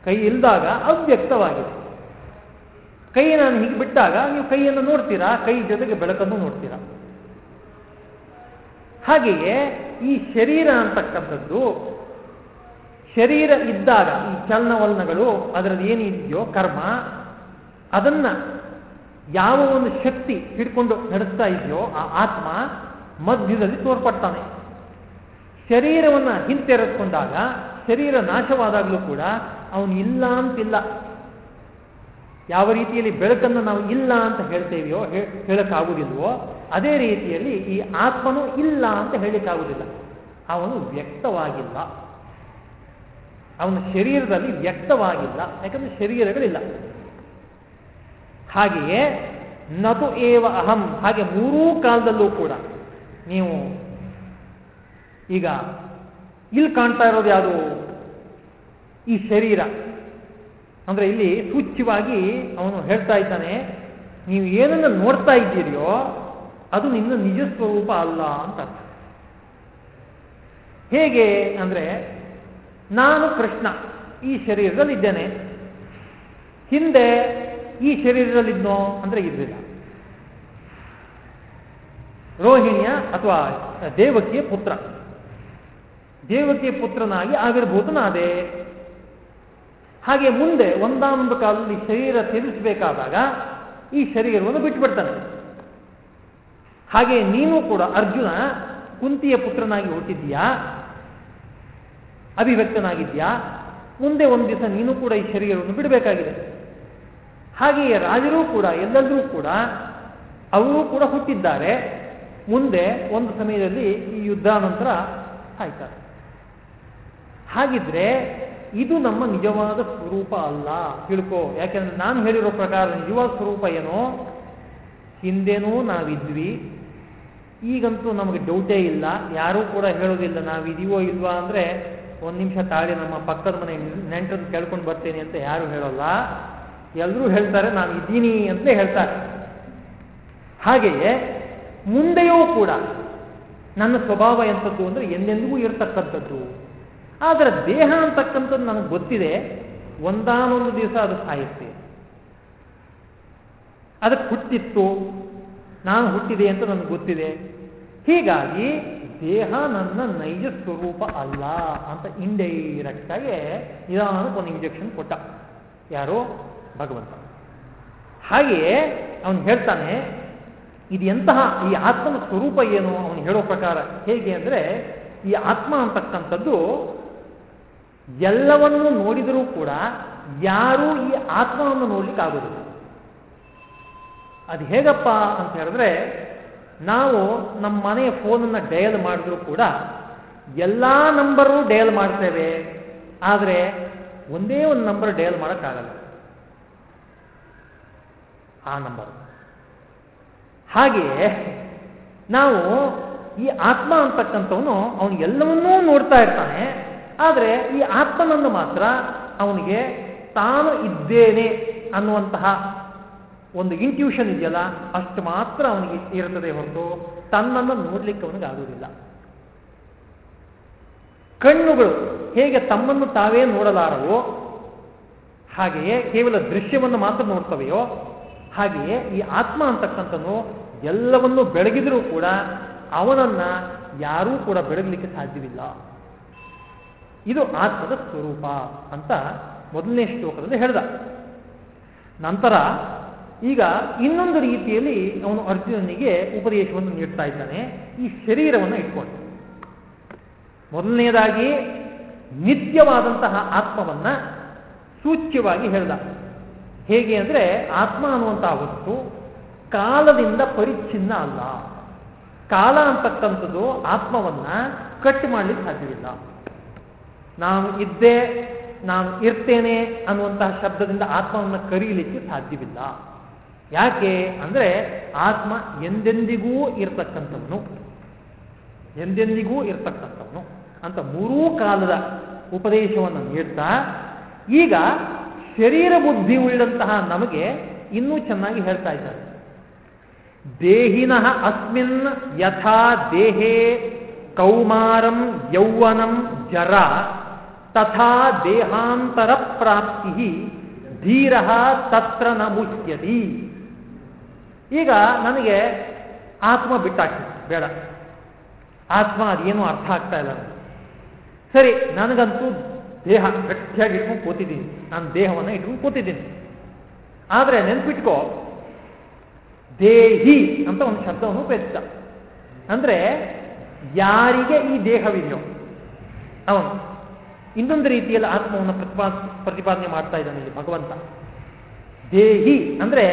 ಕೈ ಇಲ್ದಾಗ ಅವ್ಯಕ್ತವಾಗಿದೆ. ಕೈ ನಾನು ಹೀಗೆ ಬಿಟ್ಟಾಗ ನೀವು ಕೈಯನ್ನು ನೋಡ್ತೀರಾ? ಕೈ ಜೊತೆಗೆ ಬೆಳಕನ್ನು ನೋಡ್ತೀರಾ? ಹಾಗೆಯೇ ಈ ಶರೀರ ಅಂತಕ್ಕಂಥದ್ದು, ಶರೀರ ಇದ್ದಾಗ ಈ ಚಲನವಲನಗಳು ಅದರಲ್ಲಿ ಏನಿದೆಯೋ ಕರ್ಮ, ಅದನ್ನ ಯಾವ ಒಂದು ಶಕ್ತಿ ಹಿಡ್ಕೊಂಡು ನಡೆಸ್ತಾ ಇದೆಯೋ ಆ ಆತ್ಮ ಮಧ್ಯದಲ್ಲಿ ತೋರ್ಪಡ್ತಾನೆ. ಶರೀರವನ್ನು ಹಿಂತೆರೆದುಕೊಂಡಾಗ ಶರೀರ ನಾಶವಾದಾಗಲೂ ಕೂಡ ಅವನು ಇಲ್ಲ ಅಂತಿಲ್ಲ. ಯಾವ ರೀತಿಯಲ್ಲಿ ಬೆಳಕನ್ನು ನಾವು ಇಲ್ಲ ಅಂತ ಹೇಳ್ತೇವೆಯೋ ಹೇಳಕ್ಕಾಗುವುದಿಲ್ವೋ ಅದೇ ರೀತಿಯಲ್ಲಿ ಈ ಆತ್ಮನು ಇಲ್ಲ ಅಂತ ಹೇಳಲಿಕ್ಕಾಗುವುದಿಲ್ಲ. ಅವನು ವ್ಯಕ್ತವಾಗಿಲ್ಲ. ಅವನ ಶರೀರದಲ್ಲಿ ವ್ಯಕ್ತವಾಗಿಲ್ಲ, ಯಾಕಂದ್ರೆ ಶರೀರಗಳಿಲ್ಲ. ಹಾಗೆಯೇ ನತು ಏವ ಅಹಂ, ಹಾಗೆ ಮೂರೂ ಕಾಲದಲ್ಲೂ ಕೂಡ ನೀವು ಈಗ ಇಲ್ಲಿ ಕಾಣ್ತಾ ಇರೋದು ಯಾವುದು? ಈ ಶರೀರ. ಅಂದ್ರೆ ಇಲ್ಲಿ ಸೂಚ್ಯವಾಗಿ ಅವನು ಹೇಳ್ತಾ ಇದ್ದಾನೆ, ನೀವು ಏನನ್ನು ನೋಡ್ತಾ ಇದ್ದೀರಿಯೋ ಅದು ನಿನ್ನ ನಿಜ ಸ್ವರೂಪ ಅಲ್ಲ ಅಂತ ಹೇಗೆ ಅಂದ್ರೆ, ನಾನು ಕೃಷ್ಣ, ಈ ಶರೀರದಲ್ಲಿದ್ದೇನೆ. ಹಿಂದೆ ಈ ಶರೀರದಲ್ಲಿದ್ನೋ ಅಂದ್ರೆ ಇರಲಿಲ್ಲ. ರೋಹಿಣಿಯ ಅಥವಾ ದೇವಕಿಯ ಪುತ್ರ. ದೇವಕಿಯ ಪುತ್ರನಾಗಿ ಆವಿರ್ಭೂತನಾದೆ ಹಾಗೆ ಮುಂದೆ ಒಂದಾನೊಂದು ಕಾಲದಲ್ಲಿ ಶರೀರ ತ್ಯಜಿಸಬೇಕಾದಾಗ ಈ ಶರೀರವನ್ನು ಬಿಟ್ಟುಬಿಡ್ತಾನೆ ಹಾಗೆ ನೀನು ಕೂಡ ಅರ್ಜುನ, ಕುಂತಿಯ ಪುತ್ರನಾಗಿ ಹುಟ್ಟಿದ್ಯಾ ಅಭಿವ್ಯಕ್ತನಾಗಿದ್ಯಾ ಮುಂದೆ ಒಂದು ದಿವಸ ನೀನು ಕೂಡ ಈ ಶರೀರವನ್ನು ಬಿಡಬೇಕಾಗಿದೆ. ಹಾಗೆಯೇ ರಾಜರೂ ಕೂಡ ಎಲ್ಲರೂ ಕೂಡ ಅವರೂ ಕೂಡ ಹುಟ್ಟಿದ್ದಾರೆ. ಮುಂದೆ ಒಂದು ಸಮಯದಲ್ಲಿ ಈ ಯುದ್ಧಾನಂತರ ಸಾಯ್ತಾರೆ ಹಾಗಿದ್ರೆ ಇದು ನಮ್ಮ ನಿಜವಾದ ಸ್ವರೂಪ ಅಲ್ಲ. ತಿಳ್ಕೋ. ಯಾಕೆಂದ್ರೆ ನಾನು ಹೇಳಿರೋ ಪ್ರಕಾರ ನಿಜವಾದ ಸ್ವರೂಪ ಏನೋ? ಹಿಂದೆನೂ ನಾವಿದ್ವಿ. ಈಗಂತೂ ನಮಗೆ ಡೌಟೇ ಇಲ್ಲ. ಯಾರೂ ಕೂಡ ಹೇಳೋದಿಲ್ಲ ನಾವು ಇದೀವೋ ಇಲ್ವಾ ಅಂದರೆ ಒಂದು ನಿಮಿಷ ತಾಳಿ ನಮ್ಮ ಪಕ್ಕದ ಮನೆ ನೆಂಟರನ್ನು ಕೇಳ್ಕೊಂಡು ಬರ್ತೇನೆ ಅಂತ ಯಾರು ಹೇಳೋಲ್ಲ. ಎಲ್ಲರೂ ಹೇಳ್ತಾರೆ, ನಾನು ಇದ್ದೀನಿ ಅಂತಲೇ ಹೇಳ್ತಾರೆ. ಹಾಗೆಯೇ ಮುಂದೆಯೂ ಕೂಡ ನನ್ನ ಸ್ವಭಾವ ಎಂಥದ್ದು ಅಂದರೆ ಎಂದೆಂದಿಗೂ ಇರತಕ್ಕಂಥದ್ದು. ಆದರೆ ದೇಹ ಅಂತಕ್ಕಂಥದ್ದು ನನಗೆ ಗೊತ್ತಿದೆ, ಒಂದಾನೊಂದು ದಿವಸ ಅದು ಸಾಯುತ್ತೆ. ಅದಕ್ಕೆ ಹುಟ್ಟಿತ್ತು, ನಾನು ಹುಟ್ಟಿದೆ ಅಂತ ನನಗೆ ಗೊತ್ತಿದೆ. ಹೀಗಾಗಿ ದೇಹ ನನ್ನ ನೈಜ ಸ್ವರೂಪ ಅಲ್ಲ ಅಂತ ಇಂಡೈರೆಕ್ಟ್ ಆಗಿ ನಿಧಾನಕ್ಕೆ ಒಂದು ಇಂಜೆಕ್ಷನ್ ಕೊಟ್ಟ. ಯಾರೋ? ಭಗವಂತ. ಹಾಗೆಯೇ ಅವನು ಹೇಳ್ತಾನೆ, ಇದು ಎಂತಹ ಈ ಆತ್ಮನ ಸ್ವರೂಪ ಏನು? ಅವನು ಹೇಳೋ ಪ್ರಕಾರ ಹೇಗೆ ಅಂದರೆ, ಈ ಆತ್ಮ ಅಂತಕ್ಕಂಥದ್ದು ಎಲ್ಲವನ್ನು ನೋಡಿದರೂ ಕೂಡ ಯಾರೂ ಈ ಆತ್ಮವನ್ನು ನೋಡ್ಲಿಕ್ಕೆ ಆಗೋದಿಲ್ಲ ಅದು ಹೇಗಪ್ಪ ಅಂತ ಹೇಳಿದ್ರೆ, ನಾವು ನಮ್ಮ ಮನೆಯ ಫೋನನ್ನು ಡಯಲ್ ಮಾಡಿದ್ರೂ ಕೂಡ ಎಲ್ಲ ನಂಬರು ಡಯಲ್ ಮಾಡ್ತೇವೆ. ಆದರೆ ಒಂದೇ ಒಂದು ನಂಬರ್ ಡಯಲ್ ಮಾಡೋಕ್ಕಾಗಲ್ಲ. ಆ ನಂಬರ್. ಹಾಗೆಯೇ ನಾವು ಈ ಆತ್ಮ ಅಂತಕ್ಕಂಥವನು ಅವನು ಎಲ್ಲವನ್ನೂ ನೋಡ್ತಾ ಇರ್ತಾನೆ. ಆದರೆ ಈ ಆತ್ಮನನ್ನು ಮಾತ್ರ ಅವನಿಗೆ ತಾನು ಇದ್ದೇನೆ ಅನ್ನುವಂತಹ ಒಂದು ಇಂಟ್ಯೂಷನ್ ಇದೆಯಲ್ಲ, ಅಷ್ಟು ಮಾತ್ರ ಅವನಿಗೆ ಇರುತ್ತದೆ ಹೊರತು ತನ್ನನ್ನು ನೋಡ್ಲಿಕ್ಕೆ ಅವನಿಗೆ ಆಗುವುದಿಲ್ಲ. ಕಣ್ಣುಗಳು ಹೇಗೆ ತಮ್ಮನ್ನು ತಾವೇ ನೋಡಲಾರವೋ, ಹಾಗೆಯೇ ಕೇವಲ ದೃಶ್ಯವನ್ನು ಮಾತ್ರ ನೋಡ್ತವೆಯೋ, ಹಾಗೆಯೇ ಈ ಆತ್ಮ ಅಂತಕ್ಕಂಥನು ಎಲ್ಲವನ್ನೂ ಬೆಳಗಿದರೂ ಕೂಡ ಅವನನ್ನ ಯಾರೂ ಕೂಡ ಬೆಳಗಲಿಕ್ಕೆ ಸಾಧ್ಯವಿಲ್ಲ. ಇದು ಆತ್ಮದ ಸ್ವರೂಪ ಅಂತ ಮೊದಲನೇ ಶ್ಲೋಕದಲ್ಲಿ ಹೇಳ್ದ. ನಂತರ ಈಗ ಇನ್ನೊಂದು ರೀತಿಯಲ್ಲಿ ಅವನು ಅರ್ಜುನನಿಗೆ ಉಪದೇಶವನ್ನು ನೀಡ್ತಾ ಇದ್ದಾನೆ. ಈ ಶರೀರವನ್ನು ಇಟ್ಕೊಂಡು. ಮೊದಲನೆಯದಾಗಿ ನಿತ್ಯವಾದಂತಹ ಆತ್ಮವನ್ನ ಸೂಚ್ಯವಾಗಿ ಹೇಳ್ದ. ಹೇಗೆ ಅಂದರೆ ಆತ್ಮ ಅನ್ನುವಂತಹ ವಸ್ತು ಕಾಲದಿಂದ ಪರಿಚ್ಛಿನ್ನ ಅಲ್ಲ. ಕಾಲ ಅಂತಕ್ಕಂಥದ್ದು ಆತ್ಮವನ್ನ ಕಟ್ ಮಾಡಲಿಕ್ಕೆ ಸಾಧ್ಯವಿಲ್ಲ. ನಾನು ಇದ್ದೆ, ನಾನು ಇರ್ತೇನೆ ಅನ್ನುವಂತಹ ಶಬ್ದದಿಂದ ಆತ್ಮವನ್ನು ಕರೀಲಿಕ್ಕೆ ಸಾಧ್ಯವಿಲ್ಲ. ಯಾಕೆ ಅಂದರೆ ಆತ್ಮ ಎಂದೆಂದಿಗೂ ಇರ್ತಕ್ಕಂಥವನು. ಎಂದೆಂದಿಗೂ ಇರ್ತಕ್ಕಂಥವನು ಅಂತ ಮೂರೂ ಕಾಲದ ಉಪದೇಶವನ್ನು ನೀಡ್ತಾ, ಈಗ ಶರೀರ ಬುದ್ಧಿ ಉಳ್ಳಂತಹ ನಮಗೆ ಇನ್ನೂ ಚೆನ್ನಾಗಿ ಹೇಳ್ತಾ ಇದ್ದಾರೆ. ದೇಹಿನಃ ಅಸ್ಮಿನ್ ಯಥಾ ದೇಹೇ ಕೌಮಾರಂ ಯೌವನಂ ಜರ ತಥಾ ದೇಹಾಂತರ ಪ್ರಾಪ್ತಿ ಧೀರ ತತ್ರ ನ ಈಗ ನನಗೆ ಆತ್ಮ ಬಿಟ್ಟಾಕಿ, ಬೇಡ. ಆತ್ಮ ಅದೇನು ಅರ್ಥ ಆಗ್ತಾ ಇಲ್ಲ ಸರಿ, ನನಗಂತೂ ದೇಹ ಗಟ್ಟಿಯಾಗಿ ಇಟ್ಕೊಂಡು ಕೂತಿದ್ದೀನಿ. ನಾನು ದೇಹವನ್ನು ಇಟ್ಕೊಂಡು ಕೂತಿದ್ದೀನಿ. ಆದರೆ ನೆನ್ಪಿಟ್ಕೋ, ದೇಹಿ ಅಂತ ಒಂದು ಶಬ್ದವನ್ನು ಉಪಯೋಗಿಸಿದ. ಅಂದರೆ ಯಾರಿಗೆ ಈ ದೇಹವಿದೆಯೋ, ಅವನು. ಇನ್ನೊಂದು ರೀತಿಯಲ್ಲಿ ಆತ್ಮವನ್ನು ಪ್ರತಿಪಾ ಪ್ರತಿಪಾದನೆ ಮಾಡ್ತಾ ಇದ್ದಾನೆ ಇಲ್ಲಿ ಭಗವಂತ. ದೇಹಿ ಅಂದ್ರೆ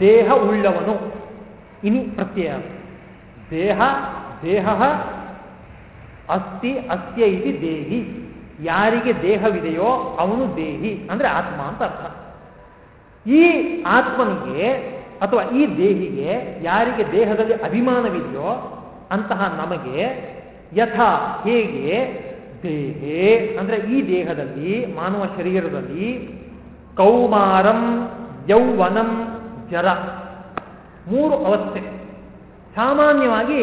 ದೇಹ ಉಳ್ಳವನು. ಇನಿ ಪ್ರತ್ಯಯ. ದೇಹ ದೇಹ ಅಸ್ತಿ, ಅಸ್ತ್ಯ ಇತಿ ದೇಹಿ. ಯಾರಿಗೆ ದೇಹವಿದೆಯೋ ಅವನು ದೇಹಿ. ಅಂದ್ರೆ ಆತ್ಮ ಅಂತ ಅರ್ಥ. ಈ ಆತ್ಮನಿಗೆ ಅಥವಾ ಈ ದೇಹಿಗೆ ಯಾರಿಗೆ ದೇಹದಲ್ಲಿ ಅಭಿಮಾನವಿದೆಯೋ ಅಂತಹ ನಮಗೆ ಯಥ ಹೇಗೆ ದೇಹೇ, ಅಂದರೆ ಈ ದೇಹದಲ್ಲಿ, ಮಾನವ ಶರೀರದಲ್ಲಿ, ಕೌಮಾರಂ ಯೌವನಂ ಜರ. ಮೂರು ಅವಸ್ಥೆ. ಸಾಮಾನ್ಯವಾಗಿ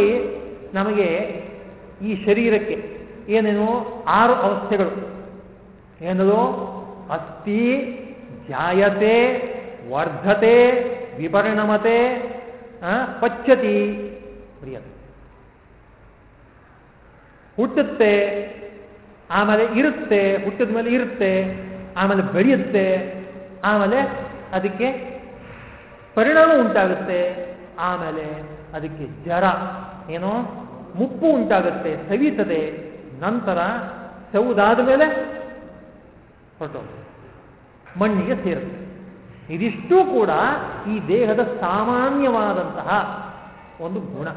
ನಮಗೆ ಈ ಶರೀರಕ್ಕೆ ಏನೇನು ಆರು ಅವಸ್ಥೆಗಳು. ಏನದು? ಅಸ್ಥಿ, ಜಾಯತೆ, ವರ್ಧತೆ, ವಿಪರಿಣಮತೆ ಪಚ್ಚತಿ ಹುಟ್ಟುತ್ತೆ ಆಮೇಲೆ ಇರುತ್ತೆ, ಹುಟ್ಟಿದ ಮೇಲೆ ಇರುತ್ತೆ, ಆಮೇಲೆ ಬೆಳೆಯುತ್ತೆ, ಆಮೇಲೆ ಅದಕ್ಕೆ ಪರಿಣಾಮ ಉಂಟಾಗುತ್ತೆ, ಆಮೇಲೆ ಅದಕ್ಕೆ ಜರ ಏನೋ ಮುಪ್ಪು ಉಂಟಾಗುತ್ತೆ, ಸವಿತದೆ, ನಂತರ ಸೌದಾದ ಮೇಲೆ ಹೊರಟು ಮಣ್ಣಿಗೆ ಸೇರುತ್ತೆ. ಇದಿಷ್ಟೂ ಕೂಡ ಈ ದೇಹದ ಸಾಮಾನ್ಯವಾದಂತಹ ಒಂದು ಗುಣ.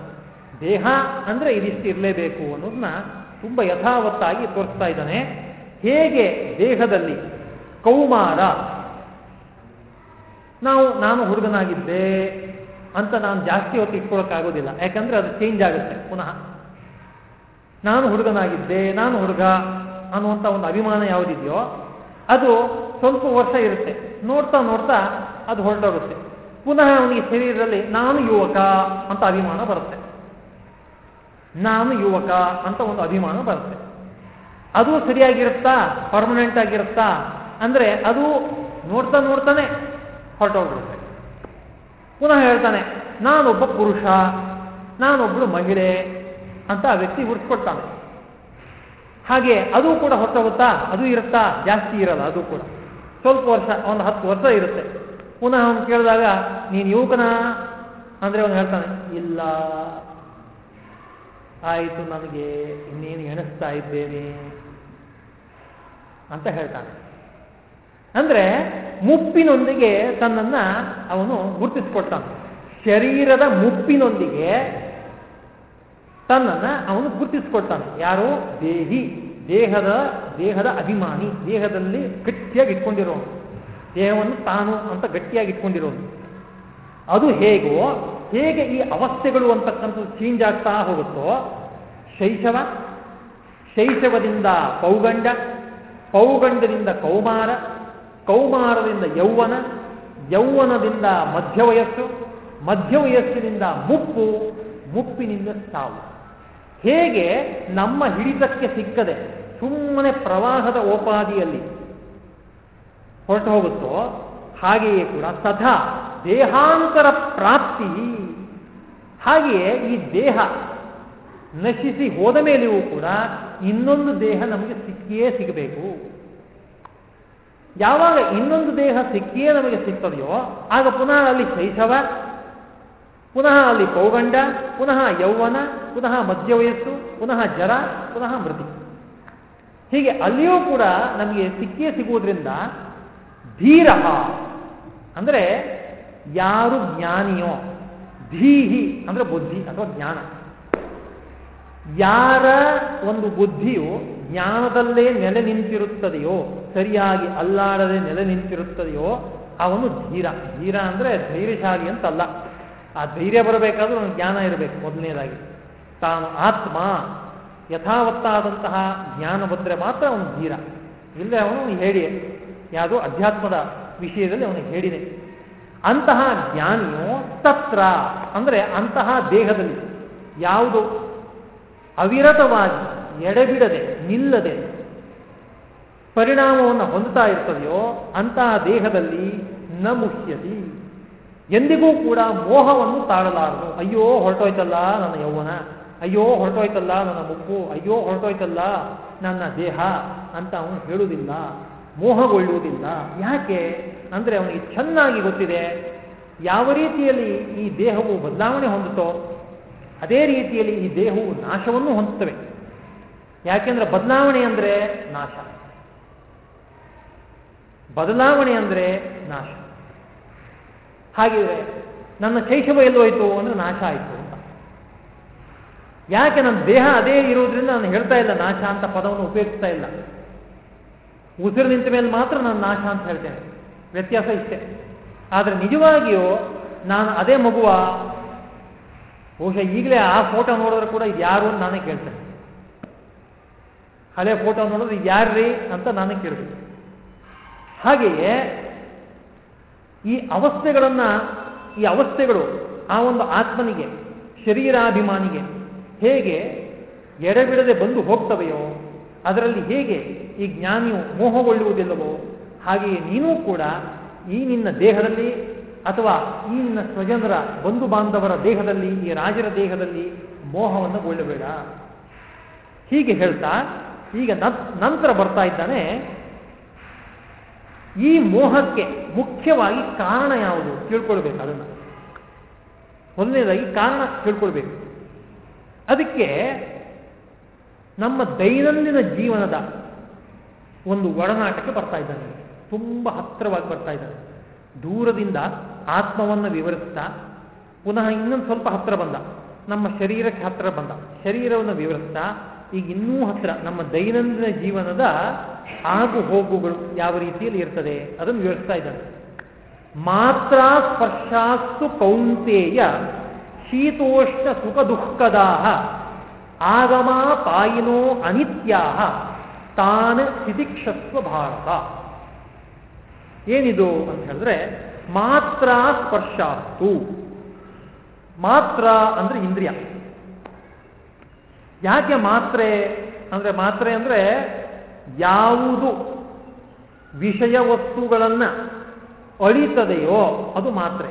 ದೇಹ ಅಂದರೆ ಇದಿಷ್ಟು ಇರಲೇಬೇಕು ಅನ್ನೋದನ್ನ ತುಂಬ ಯಥಾವತ್ತಾಗಿ ತೋರಿಸ್ತಾ ಇದ್ದಾನೆ. ಹೇಗೆ ದೇಹದಲ್ಲಿ ಕೌಮಾರ? ನಾವು, ನಾನು ಹುಡುಗನಾಗಿದ್ದೆ ಅಂತ ನಾನು ಜಾಸ್ತಿ ಹೊತ್ತು ಇಟ್ಕೊಳ್ಳೋಕ್ಕಾಗೋದಿಲ್ಲ ಯಾಕಂದ್ರೆ ಅದು ಚೇಂಜ್ ಆಗುತ್ತೆ, ಪುನಃ. ನಾನು ಹುಡುಗನಾಗಿದ್ದೆ, ನಾನು ಹುಡುಗ ಅನ್ನುವಂತ ಒಂದು ಅಭಿಮಾನ ಯಾವುದಿದೆಯೋ, ಅದು ಸ್ವಲ್ಪ ವರ್ಷ ಇರುತ್ತೆ. ನೋಡ್ತಾ ನೋಡ್ತಾ ಅದು ಹೊರಟೋಗುತ್ತೆ. ಪುನಃ ಅವನಿಗೆ ಶರೀರದಲ್ಲಿ, ನಾನು ಯುವಕ ಅಂತ ಅಭಿಮಾನ ಬರುತ್ತೆ. ನಾನು ಯುವಕ ಅಂತ ಒಂದು ಅಭಿಮಾನ ಬರುತ್ತೆ. ಅದು ಸರಿಯಾಗಿರುತ್ತಾ? ಪರ್ಮನೆಂಟ್ ಆಗಿರುತ್ತಾ? ಅಂದರೆ ಅದು ನೋಡ್ತಾ ನೋಡ್ತಾನೆ ಹೊರಟೋಗ್ಬಿಡುತ್ತೆ. ಪುನಃ ಹೇಳ್ತಾನೆ, ನಾನೊಬ್ಬ ಪುರುಷ ನಾನೊಬ್ಬಳು ಮಹಿಳೆ ಅಂತ ಆ ವ್ಯಕ್ತಿ ಹುಡ್ಕೊಡ್ತಾನೆ ಹಾಗೆ ಅದು ಕೂಡ ಹೊರಟೋಗುತ್ತಾ? ಅದು ಇರುತ್ತಾ? ಜಾಸ್ತಿ ಇರಲ್ಲ, ಅದು ಕೂಡ. ಸ್ವಲ್ಪ ವರ್ಷ, ಒಂದು ಹತ್ತು ವರ್ಷ ಇರುತ್ತೆ. ಪುನಃ ಅವನು ಕೇಳಿದಾಗ, ನೀನು ಯುವಕನ? ಅಂದರೆ ಅವನು ಹೇಳ್ತಾನೆ, ಇಲ್ಲ. ಆಯಿತು ನನಗೆ, ಇನ್ನೇನು ಎಣಿಸ್ತಾ ಇದ್ದೇನೆ? ಅಂತ ಹೇಳ್ತಾನೆ. ಅಂದರೆ ಮುಪ್ಪಿನೊಂದಿಗೆ ತನ್ನನ್ನು ಅವನು ಗುರುತಿಸ್ಕೊಳ್ತಾನೆ ಶರೀರದ ಮುಪ್ಪಿನೊಂದಿಗೆ ತನ್ನನ್ನು ಅವನು ಗುರುತಿಸ್ಕೊಳ್ತಾನೆ ಯಾರು? ದೇಹಿ, ದೇಹದ ದೇಹದ ಅಭಿಮಾನಿ, ದೇಹದಲ್ಲಿ ಗಟ್ಟಿಯಾಗಿ ಇಟ್ಕೊಂಡಿರೋನು ದೇಹವನ್ನು ತಾನು ಅಂತ ಗಟ್ಟಿಯಾಗಿ ಇಟ್ಕೊಂಡಿರೋನು ಅದು ಹೇಗೋ ಹೇಗೆ ಈ ಅವಸ್ಥೆಗಳು ಅಂತಕ್ಕಂಥದ್ದು ಚೇಂಜ್ ಆಗ್ತಾ ಹೋಗುತ್ತೋ, ಶೈಶವ, ಶೈಶವದಿಂದ ಪೌಗಂಡ ಪೌಗಂಡದಿಂದ ಕೌಮಾರ, ಕೌಮಾರದಿಂದ ಯೌವನ, ಯೌವನದಿಂದ ಮಧ್ಯವಯಸ್ಸು, ಮಧ್ಯವಯಸ್ಸಿನಿಂದ ಮುಪ್ಪು, ಮುಪ್ಪಿನಿಂದ ಸಾವು. ಹೇಗೆ ನಮ್ಮ ಹಿಡಿತಕ್ಕೆ ಸಿಕ್ಕದೆ ಸುಮ್ಮನೆ ಪ್ರವಾಹದ ಓಪಾದಿಯಲ್ಲಿ ಹೊರಟು ಹೋಗುತ್ತೋ ಹಾಗೆಯೇ ಕೂಡ ಸದಾ ದೇಹಾಂತರ ಪ್ರಾಪ್ತಿ. ಹಾಗೆಯೇ ಈ ದೇಹ ನಶಿಸಿ ಹೋದ ಮೇಲೆಯೂ ಕೂಡ ಇನ್ನೊಂದು ದೇಹ ನಮಗೆ ಸಿಕ್ಕಿಯೇ ಸಿಗಬೇಕು. ಯಾವಾಗ ಇನ್ನೊಂದು ದೇಹ ಸಿಕ್ಕಿಯೇ ನಮಗೆ ಸಿಗ್ತದೆಯೋ, ಆಗ ಪುನಃ ಅಲ್ಲಿ ಶೈಶವ, ಪುನಃ ಅಲ್ಲಿ ಪೌಗಂಡ ಪುನಃ ಯೌವನ, ಪುನಃ ಮಧ್ಯವಯಸ್ಸು, ಪುನಃ ಜರ, ಪುನಃ ಮೃತಿ. ಹೀಗೆ ಅಲ್ಲಿಯೂ ಕೂಡ ನಮಗೆ ಸಿಕ್ಕಿಯೇ ಸಿಗುವುದರಿಂದ ಧೀರ ಅಂದರೆ ಯಾರು ಜ್ಞಾನಿಯೋ, ಧೀಹಿ ಅಂದ್ರೆ ಬುದ್ಧಿ ಅಥವಾ ಜ್ಞಾನ. ಯಾರ ಒಂದು ಬುದ್ಧಿಯು ಜ್ಞಾನದಲ್ಲೇ ನೆಲೆ ನಿಂತಿರುತ್ತದೆಯೋ, ಸರಿಯಾಗಿ ಅಲ್ಲಾಡದೆ ನೆಲೆ ನಿಂತಿರುತ್ತದೆಯೋ, ಅವನು ಧೀರ. ಧೀರ ಅಂದ್ರೆ ಧೈರ್ಯಶಾಲಿ ಅಂತಲ್ಲ. ಆ ಧೈರ್ಯ ಬರಬೇಕಾದ್ರೂ ಅವನು ಜ್ಞಾನ ಇರಬೇಕು ಮೊದಲನೇದಾಗಿ. ತಾನು ಆತ್ಮ, ಯಥಾವತ್ತಾದಂತಹ ಜ್ಞಾನ ಬಂದರೆ ಮಾತ್ರ ಅವನು ಧೀರ. ಇಲ್ಲದೆ ಅವನು ಹೇಳಿ ಯಾವುದೋ ಅಧ್ಯಾತ್ಮದ ವಿಷಯದಲ್ಲಿ ಅವನಿಗೆ ಹೇಳಿದೆ. ಅಂತಹ ಜ್ಞಾನಿಯು ತತ್ರ, ಅಂದರೆ ಅಂತಹ ದೇಹದಲ್ಲಿ ಯಾವುದು? ಅವಿರತವಾಗಿ ಎಡೆಬಿಡದೆ, ನಿಲ್ಲದೆ ಪರಿಣಾಮವನ್ನು ಹೊಂದುತ್ತಾ ಇರ್ತದೆಯೋ ಅಂತಹ ದೇಹದಲ್ಲಿ ನ ಮುಖ್ಯತಿ ಎಂದಿಗೂ ಕೂಡ ಮೋಹವನ್ನು ತಾಳಲಾರದು. ಅಯ್ಯೋ, ಹೊರಟೋಯ್ತಲ್ಲ ನನ್ನ ಯೌವನ. ಅಯ್ಯೋ, ಹೊರಟೋಯ್ತಲ್ಲ ನನ್ನ ಮುಗ್ಗು ಅಯ್ಯೋ, ಹೊರಟೋಯ್ತಲ್ಲ ನನ್ನ ದೇಹ ಅಂತ ಅವನು ಹೇಳುವುದಿಲ್ಲ. ಮೋಹಗೊಳ್ಳುವುದಿಲ್ಲ. ಯಾಕೆ? ಅಂದರೆ ಅವನಿಗೆ ಚೆನ್ನಾಗಿ ಗೊತ್ತಿದೆ. ಯಾವ ರೀತಿಯಲ್ಲಿ ಈ ದೇಹವು ಬದಲಾವಣೆ ಹೊಂದುತ್ತೋ, ಅದೇ ರೀತಿಯಲ್ಲಿ ಈ ದೇಹವು ನಾಶವನ್ನು ಹೊಂದುತ್ತವೆ. ಯಾಕೆಂದ್ರೆ ಬದಲಾವಣೆ ಅಂದರೆ ನಾಶ. ಬದಲಾವಣೆ ಅಂದರೆ ನಾಶ. ಹಾಗಿದ್ರೆ ನನ್ನ ಶೈಶವ ಎಲ್ಲೋಯ್ತು ಅಂದ್ರೆ ನಾಶ ಆಯಿತು ಅಂತ. ಯಾಕೆ ನನ್ನ ದೇಹ ಅದೇ ಇರೋದ್ರಿಂದ ನಾನು ಹೇಳ್ತಾ ಇಲ್ಲ ನಾಶ ಅಂತ ಪದವನ್ನು ಉಪಯೋಗಿಸ್ತಾ ಇಲ್ಲ. ಉಸಿರು ನಿಂತ ಮೇಲೆ ಮಾತ್ರ ನಾನು ನಾಶ ಅಂತ ಹೇಳ್ತೇನೆ. ವ್ಯತ್ಯಾಸ ಇಷ್ಟೇ. ಆದರೆ ನಿಜವಾಗಿಯೂ ನಾನು ಅದೇ ಮಗುವ, ಬಹುಶಃ ಈಗಲೇ ಆ ಫೋಟೋ ನೋಡಿದ್ರೆ ಕೂಡ ಇದು ಯಾರು ಅಂತ ನಾನೇ ಕೇಳ್ತೇನೆ. ಹಳೆ ಫೋಟೋ ನೋಡಿದ್ರೆ ಇದು ಯಾರ್ರೀ ಅಂತ ನಾನೇ ಕೇಳಬೇಕು ಹಾಗೆಯೇ ಈ ಅವಸ್ಥೆಗಳನ್ನು, ಈ ಅವಸ್ಥೆಗಳು ಆ ಒಂದು ಆತ್ಮನಿಗೆ, ಶರೀರಾಭಿಮಾನಿಗೆ ಹೇಗೆ ಎಡೆಬಿಡದೆ ಬಂದು ಹೋಗ್ತವೆಯೋ ಅದರಲ್ಲಿ ಹೇಗೆ ಈ ಜ್ಞಾನಿಯು ಮೋಹಗೊಳ್ಳುವುದಿಲ್ಲವೋ ಹಾಗೆಯೇ ನೀನೂ ಕೂಡ ಈ ನಿನ್ನ ದೇಹದಲ್ಲಿ ಅಥವಾ ಈ ನಿನ್ನ ಸ್ವಜನರ ಬಂಧು ಬಾಂಧವರ ದೇಹದಲ್ಲಿ, ಈ ರಾಜರ ದೇಹದಲ್ಲಿ ಮೋಹವನ್ನು ಗೊಳ್ಳಬೇಡ. ಹೀಗೆ ಹೇಳ್ತಾ ಈಗ ನಂತರ ಬರ್ತಾ ಇದ್ದಾನೆ. ಈ ಮೋಹಕ್ಕೆ ಮುಖ್ಯವಾಗಿ ಕಾರಣ ಯಾವುದು? ತಿಳ್ಕೊಳ್ಬೇಕು ಅದನ್ನು. ಮೊದಲನೇದಾಗಿ ಕಾರಣ ತಿಳ್ಕೊಳ್ಬೇಕು. ಅದಕ್ಕೆ ನಮ್ಮ ದೈನಂದಿನ ಜೀವನದ ಒಂದು ಒಡನಾಟಕ್ಕೆ ಬರ್ತಾ ಇದ್ದಾನೆ. ತುಂಬ ಹತ್ತಿರವಾಗಿ ಬರ್ತಾ ಇದ್ದಾನೆ. ದೂರದಿಂದ ಆತ್ಮವನ್ನು ವಿವರಿಸ್ತಾ, ಪುನಃ ಇನ್ನೊಂದು ಸ್ವಲ್ಪ ಹತ್ತಿರ ಬಂದ. ನಮ್ಮ ಶರೀರಕ್ಕೆ ಹತ್ತಿರ ಬಂದ. ಶರೀರವನ್ನು ವಿವರಿಸ್ತಾ, ಈಗ ಇನ್ನೂ ಹತ್ತಿರ ನಮ್ಮ ದೈನಂದಿನ ಜೀವನದ ಆಗು ಹೋಗುಗಳು ಯಾವ ರೀತಿಯಲ್ಲಿ ಇರ್ತದೆ ಅದನ್ನು ವಿವರಿಸ್ತಾ ಇದ್ದಾನೆ. ಮಾತ್ರ ಸ್ಪರ್ಶಾಸ್ತು ಕೌಂತೆಯ ಶೀತೋಷ್ಣ ಸುಖ ದುಃಖದಾ ಆಗಮ ಪಾಯಿನೋ ಅನಿತ್ಯಾ ತಾನ್ ಸ್ಥಿತಿಕ್ಷಸ್ವ ಭಾರತ. ಏನಿದು ಅಂತ ಹೇಳಿದ್ರೆ, ಮಾತ್ರ ಸ್ಪರ್ಶಾಸ್ತು. ಮಾತ್ರ ಅಂದ್ರೆ ಇಂದ್ರಿಯ. ಯಾಕೆ ಮಾತ್ರೆ ಅಂದ್ರೆ ಮಾತ್ರೆ ಅಂದ್ರೆ ಯಾವುದು ವಿಷಯ ವಸ್ತುಗಳನ್ನ ಅಳಿತದೆಯೋ ಅದು ಮಾತ್ರೆ.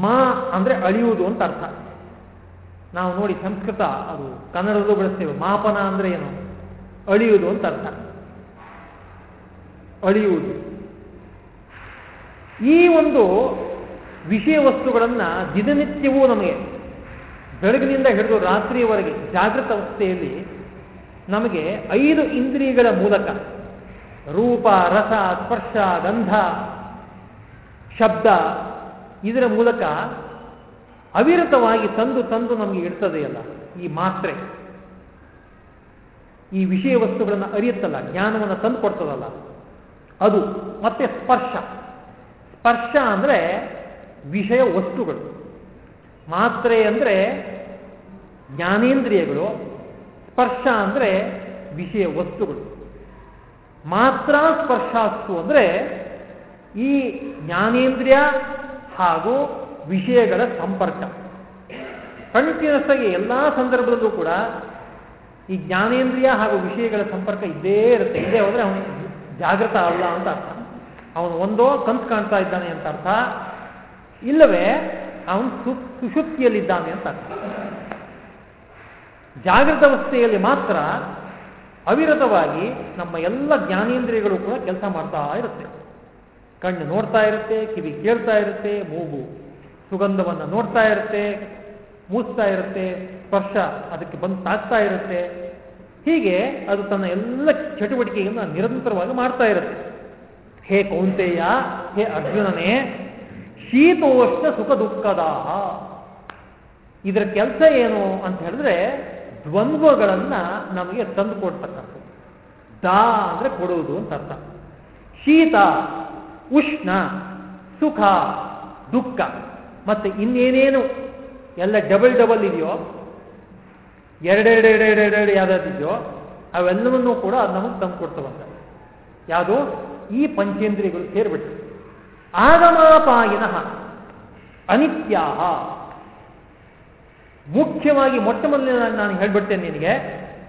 ಮಾ ಅಂದ್ರೆ ಅಳಿಯುವುದು ಅಂತ ಅರ್ಥ. ನಾವು ನೋಡಿ ಸಂಸ್ಕೃತ, ಅದು ಕನ್ನಡದಲ್ಲೂ ಬಳಸ್ತೇವೆ. ಮಾಪನ ಅಂದ್ರೆ ಏನು? ಅಳಿಯುವುದು ಅಂತ ಅರ್ಥ. ಅಳಿಯುವುದು. ಈ ಒಂದು ವಿಷಯ ವಸ್ತುಗಳನ್ನು ದಿನನಿತ್ಯವೂ ನಮಗೆ ಬೆಳಗಿನಿಂದ ಹಿಡಿದು ರಾತ್ರಿಯವರೆಗೆ ಜಾಗೃತ ಅವಸ್ಥೆಯಲ್ಲಿ ನಮಗೆ ಐದು ಇಂದ್ರಿಯಗಳ ಮೂಲಕ ರೂಪ, ರಸ, ಸ್ಪರ್ಶ, ಗಂಧ, ಶಬ್ದ, ಇದರ ಮೂಲಕ ಅವಿರತವಾಗಿ ತಂದು ತಂದು ನಮಗೆ ಇಡ್ತದೆಯಲ್ಲ ಈ ಮಾತ್ರೆ. ಈ ವಿಷಯ ವಸ್ತುಗಳನ್ನು ಅರಿಯುತ್ತಲ್ಲ, ಜ್ಞಾನವನ್ನು ತಂದು ಕೊಡ್ತದಲ್ಲ, ಅದು ಮತ್ತೆ ಸ್ಪರ್ಶ. ಸ್ಪರ್ಶ ಅಂದರೆ ವಿಷಯ ವಸ್ತುಗಳು. ಮಾತ್ರೆ ಅಂದರೆ ಜ್ಞಾನೇಂದ್ರಿಯಗಳು, ಸ್ಪರ್ಶ ಅಂದರೆ ವಿಷಯ ವಸ್ತುಗಳು. ಮಾತ್ರ ಸ್ಪರ್ಶಾಸ್ತು ಅಂದರೆ ಈ ಜ್ಞಾನೇಂದ್ರಿಯ ಹಾಗೂ ವಿಷಯಗಳ ಸಂಪರ್ಕ. ಕಂಟಿನ್ಯೂಸ್ ಎಲ್ಲ ಸಂದರ್ಭದಲ್ಲೂ ಕೂಡ ಈ ಜ್ಞಾನೇಂದ್ರಿಯ ಹಾಗೂ ವಿಷಯಗಳ ಸಂಪರ್ಕ ಇದ್ದೇ ಇರುತ್ತೆ. ಇದೇ ಹೋದರೆ ಅವನು ಜಾಗೃತ ಅಲ್ಲ ಅಂತ ಅರ್ಥ. ಅವನು ಒಂದೋ ಕಂತು ಕಾಣ್ತಾ ಇದ್ದಾನೆ ಅಂತ ಅರ್ಥ. ಇಲ್ಲವೇ ಅವನು ಸು ಸುಶುದ್ಧಿಯಲ್ಲಿದ್ದಾನೆ ಅಂತ ಅರ್ಥ. ಜಾಗೃತ ಅವಸ್ಥೆಯಲ್ಲಿ ಮಾತ್ರ ಅವಿರತವಾಗಿ ನಮ್ಮ ಎಲ್ಲ ಜ್ಞಾನೇಂದ್ರಿಯಗಳು ಕೂಡ ಕೆಲಸ ಮಾಡ್ತಾ ಇರುತ್ತೆ. ಕಣ್ಣು ನೋಡ್ತಾ ಇರುತ್ತೆ, ಕಿವಿ ಕೇಳ್ತಾ ಇರುತ್ತೆ, ಮೂಗು ಸುಗಂಧವನ್ನು ನೋಡ್ತಾ ಇರುತ್ತೆ, ಮೂಸ್ತಾ ಇರುತ್ತೆ, ಸ್ಪರ್ಶ ಅದಕ್ಕೆ ಬಂದು ತಾಕ್ತಾ ಇರುತ್ತೆ. ಹೀಗೆ ಅದು ತನ್ನ ಎಲ್ಲ ಚಟುವಟಿಕೆಯನ್ನು ನಿರಂತರವಾಗಿ ಮಾಡ್ತಾ ಇರುತ್ತೆ. ಹೇ ಕೌಂತೆಯ, ಹೇ ಅರ್ಜುನನೇ, ಶೀತೋಷ್ಣ ಸುಖ ದುಃಖದ ಇದರ ಕೆಲಸ ಏನು ಅಂತ ಹೇಳಿದ್ರೆ ದ್ವಂದ್ವಗಳನ್ನ ನಮಗೆ ತಂದು ದಾ ಅಂದ್ರೆ ಕೊಡುವುದು ಅಂತ ಅರ್ಥ. ಶೀತ, ಉಷ್ಣ, ಸುಖ, ದುಃಖ. ಮತ್ತೆ ಇನ್ನೇನೇನು ಎಲ್ಲ ಡಬಲ್ ಡಬಲ್ ಇದೆಯೋ, ಎರಡೆರಡೆರಡೆರಡೆರಡು ಯಾವ್ದಾದಿದೆಯೋ ಅವೆಲ್ಲವನ್ನೂ ಕೂಡ ಅದು ನಮಗೆ ತಂದು ಕೊಡ್ತವಂತ ಯಾವುದು? ಈ ಪಂಚೇಂದ್ರಿಯಗಳು ಸೇರಿಬಿಟ್ಟು ಆಗಮಾಪಾಯಿನ ಅನಿತ್ಯ ಮುಖ್ಯವಾಗಿ ಮೊಟ್ಟ ಮೊದಲನೇ ನಾನು ಹೇಳ್ಬಿಡ್ತೇನೆ ನಿನಗೆ,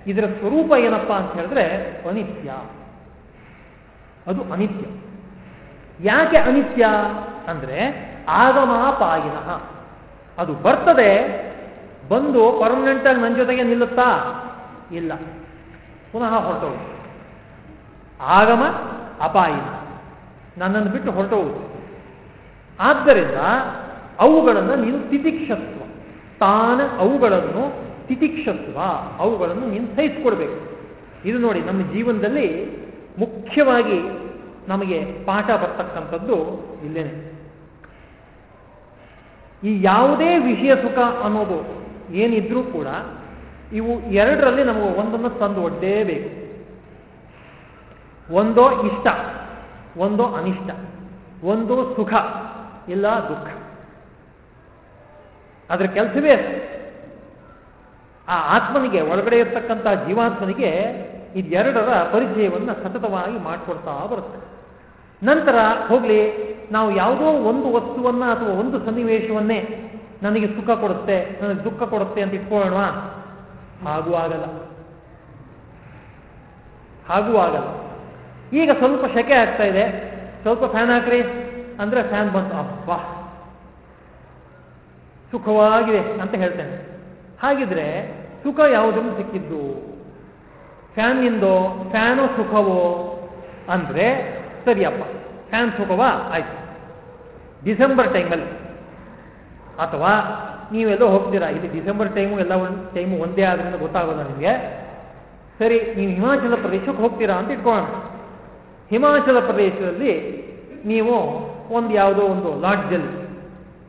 ಇದರ ಸ್ವರೂಪ ಏನಪ್ಪಾ ಅಂತ ಹೇಳಿದ್ರೆ ಅನಿತ್ಯ. ಅದು ಅನಿತ್ಯ. ಯಾಕೆ ಅನಿತ್ಯ? ಅಂದ್ರೆ ಆಗಮಾಪಾಯಿನಃ. ಅದು ಬರ್ತದೆ, ಬಂದು ಪರ್ಮನೆಂಟ್ ಆಗಿ ನನ್ನ ಜೊತೆಗೆ ನಿಲ್ಲುತ್ತಾ? ಇಲ್ಲ. ಪುನಃ ಹೊರಟೋದು ಆಗಮ, ಅಪಾಯಿನ. ನನ್ನನ್ನು ಬಿಟ್ಟು ಹೊರಟವು ಆದ್ದರಿಂದ ಅವುಗಳನ್ನು ನೀನು ತಿತಿಕ್ಷತ್ವ. ತಾನ ಅವುಗಳನ್ನು ತಿತಿಕ್ಷತ್ವ. ಅವುಗಳನ್ನು ನೀನು ಸಹಿಸಿಕೊಡ್ಬೇಕು. ಇದು ನೋಡಿ, ನಮ್ಮ ಜೀವನದಲ್ಲಿ ಮುಖ್ಯವಾಗಿ ನಮಗೆ ಪಾಠ ಬರ್ತಕ್ಕಂಥದ್ದು ಇಲ್ಲೇನೆ. ಈ ಯಾವುದೇ ವಿಷಯ ಸುಖ ಅನ್ನೋದು ಏನಿದ್ರೂ ಕೂಡ ಇವು ಎರಡರಲ್ಲಿ ನಮಗೆ ಒಂದನ್ನು ತಂದು ಒಡ್ಡೇಬೇಕು. ಒಂದೋ ಇಷ್ಟ, ಒಂದೋ ಅನಿಷ್ಟ, ಒಂದು ಸುಖ, ಇಲ್ಲ ದುಃಖ. ಅದರ ಕೆಲಸವೇ ಆ ಆತ್ಮನಿಗೆ, ಒಳಗಡೆ ಇರ್ತಕ್ಕಂಥ ಜೀವಾತ್ಮನಿಗೆ ಇದೆರಡರ ಪರಿಚಯವನ್ನು ಸತತವಾಗಿ ಮಾಡಿಕೊಡ್ತಾ ಬರುತ್ತೆ. ನಂತರ ಹೋಗಲಿ, ನಾವು ಯಾವುದೋ ಒಂದು ವಸ್ತುವನ್ನ ಅಥವಾ ಒಂದು ಸನ್ನಿವೇಶವನ್ನೇ ನನಗೆ ಸುಖ ಕೊಡುತ್ತೆ, ನನಗೆ ದುಃಖ ಕೊಡುತ್ತೆ ಅಂತ ಇಟ್ಕೊಳ್ಳೋಣ ಹಾಗೂ ಆಗಲ್ಲ. ಹಾಗೂ ಆಗಲ್ಲ. ಈಗ ಸ್ವಲ್ಪ ಶೆಕೆ ಆಗ್ತಾ ಇದೆ. ಸ್ವಲ್ಪ ಫ್ಯಾನ್ ಹಾಕ್ರಿ. ಅಂದ್ರೆ ಫ್ಯಾನ್ ಬಂತು. ಅಬ್ಬಾ! ಸುಖವಾಗಿದೆ ಅಂತ ಹೇಳ್ತೇನೆ. ಹಾಗಿದ್ರೆ ಸುಖ ಯಾವುದನ್ನು ಸಿಕ್ಕಿದ್ದು? ಫ್ಯಾನ್ನಿಂದೋ ಫ್ಯಾನು ಸುಖವೋ? ಅಂದ್ರೆ ಸರಿಯಪ್ಪ ಫ್ಯಾನ್ ಸುಖವಾ ಆಯ್ತು. ಡಿಸೆಂಬರ್ ಟೈಮಲ್ಲಿ ಅಥವಾ ನೀವೆಲ್ಲೋ ಹೋಗ್ತೀರಾ? ಇಲ್ಲಿ ಡಿಸೆಂಬರ್ ಟೈಮು ಎಲ್ಲ ಒಂದು ಟೈಮು ಒಂದೇ ಆದ್ರಿಂದ ಗೊತ್ತಾಗೋದ ನಿಮಗೆ? ಸರಿ ನೀವು ಹಿಮಾಚಲ ಪ್ರದೇಶಕ್ಕೆ ಹೋಗ್ತೀರಾ ಅಂತ ಇಟ್ಕೊಳ್ಳೋಣ. ಹಿಮಾಚಲ ಪ್ರದೇಶದಲ್ಲಿ ನೀವು ಒಂದು ಯಾವುದೋ ಒಂದು ಲಾಡ್ಜಲ್ಲಿ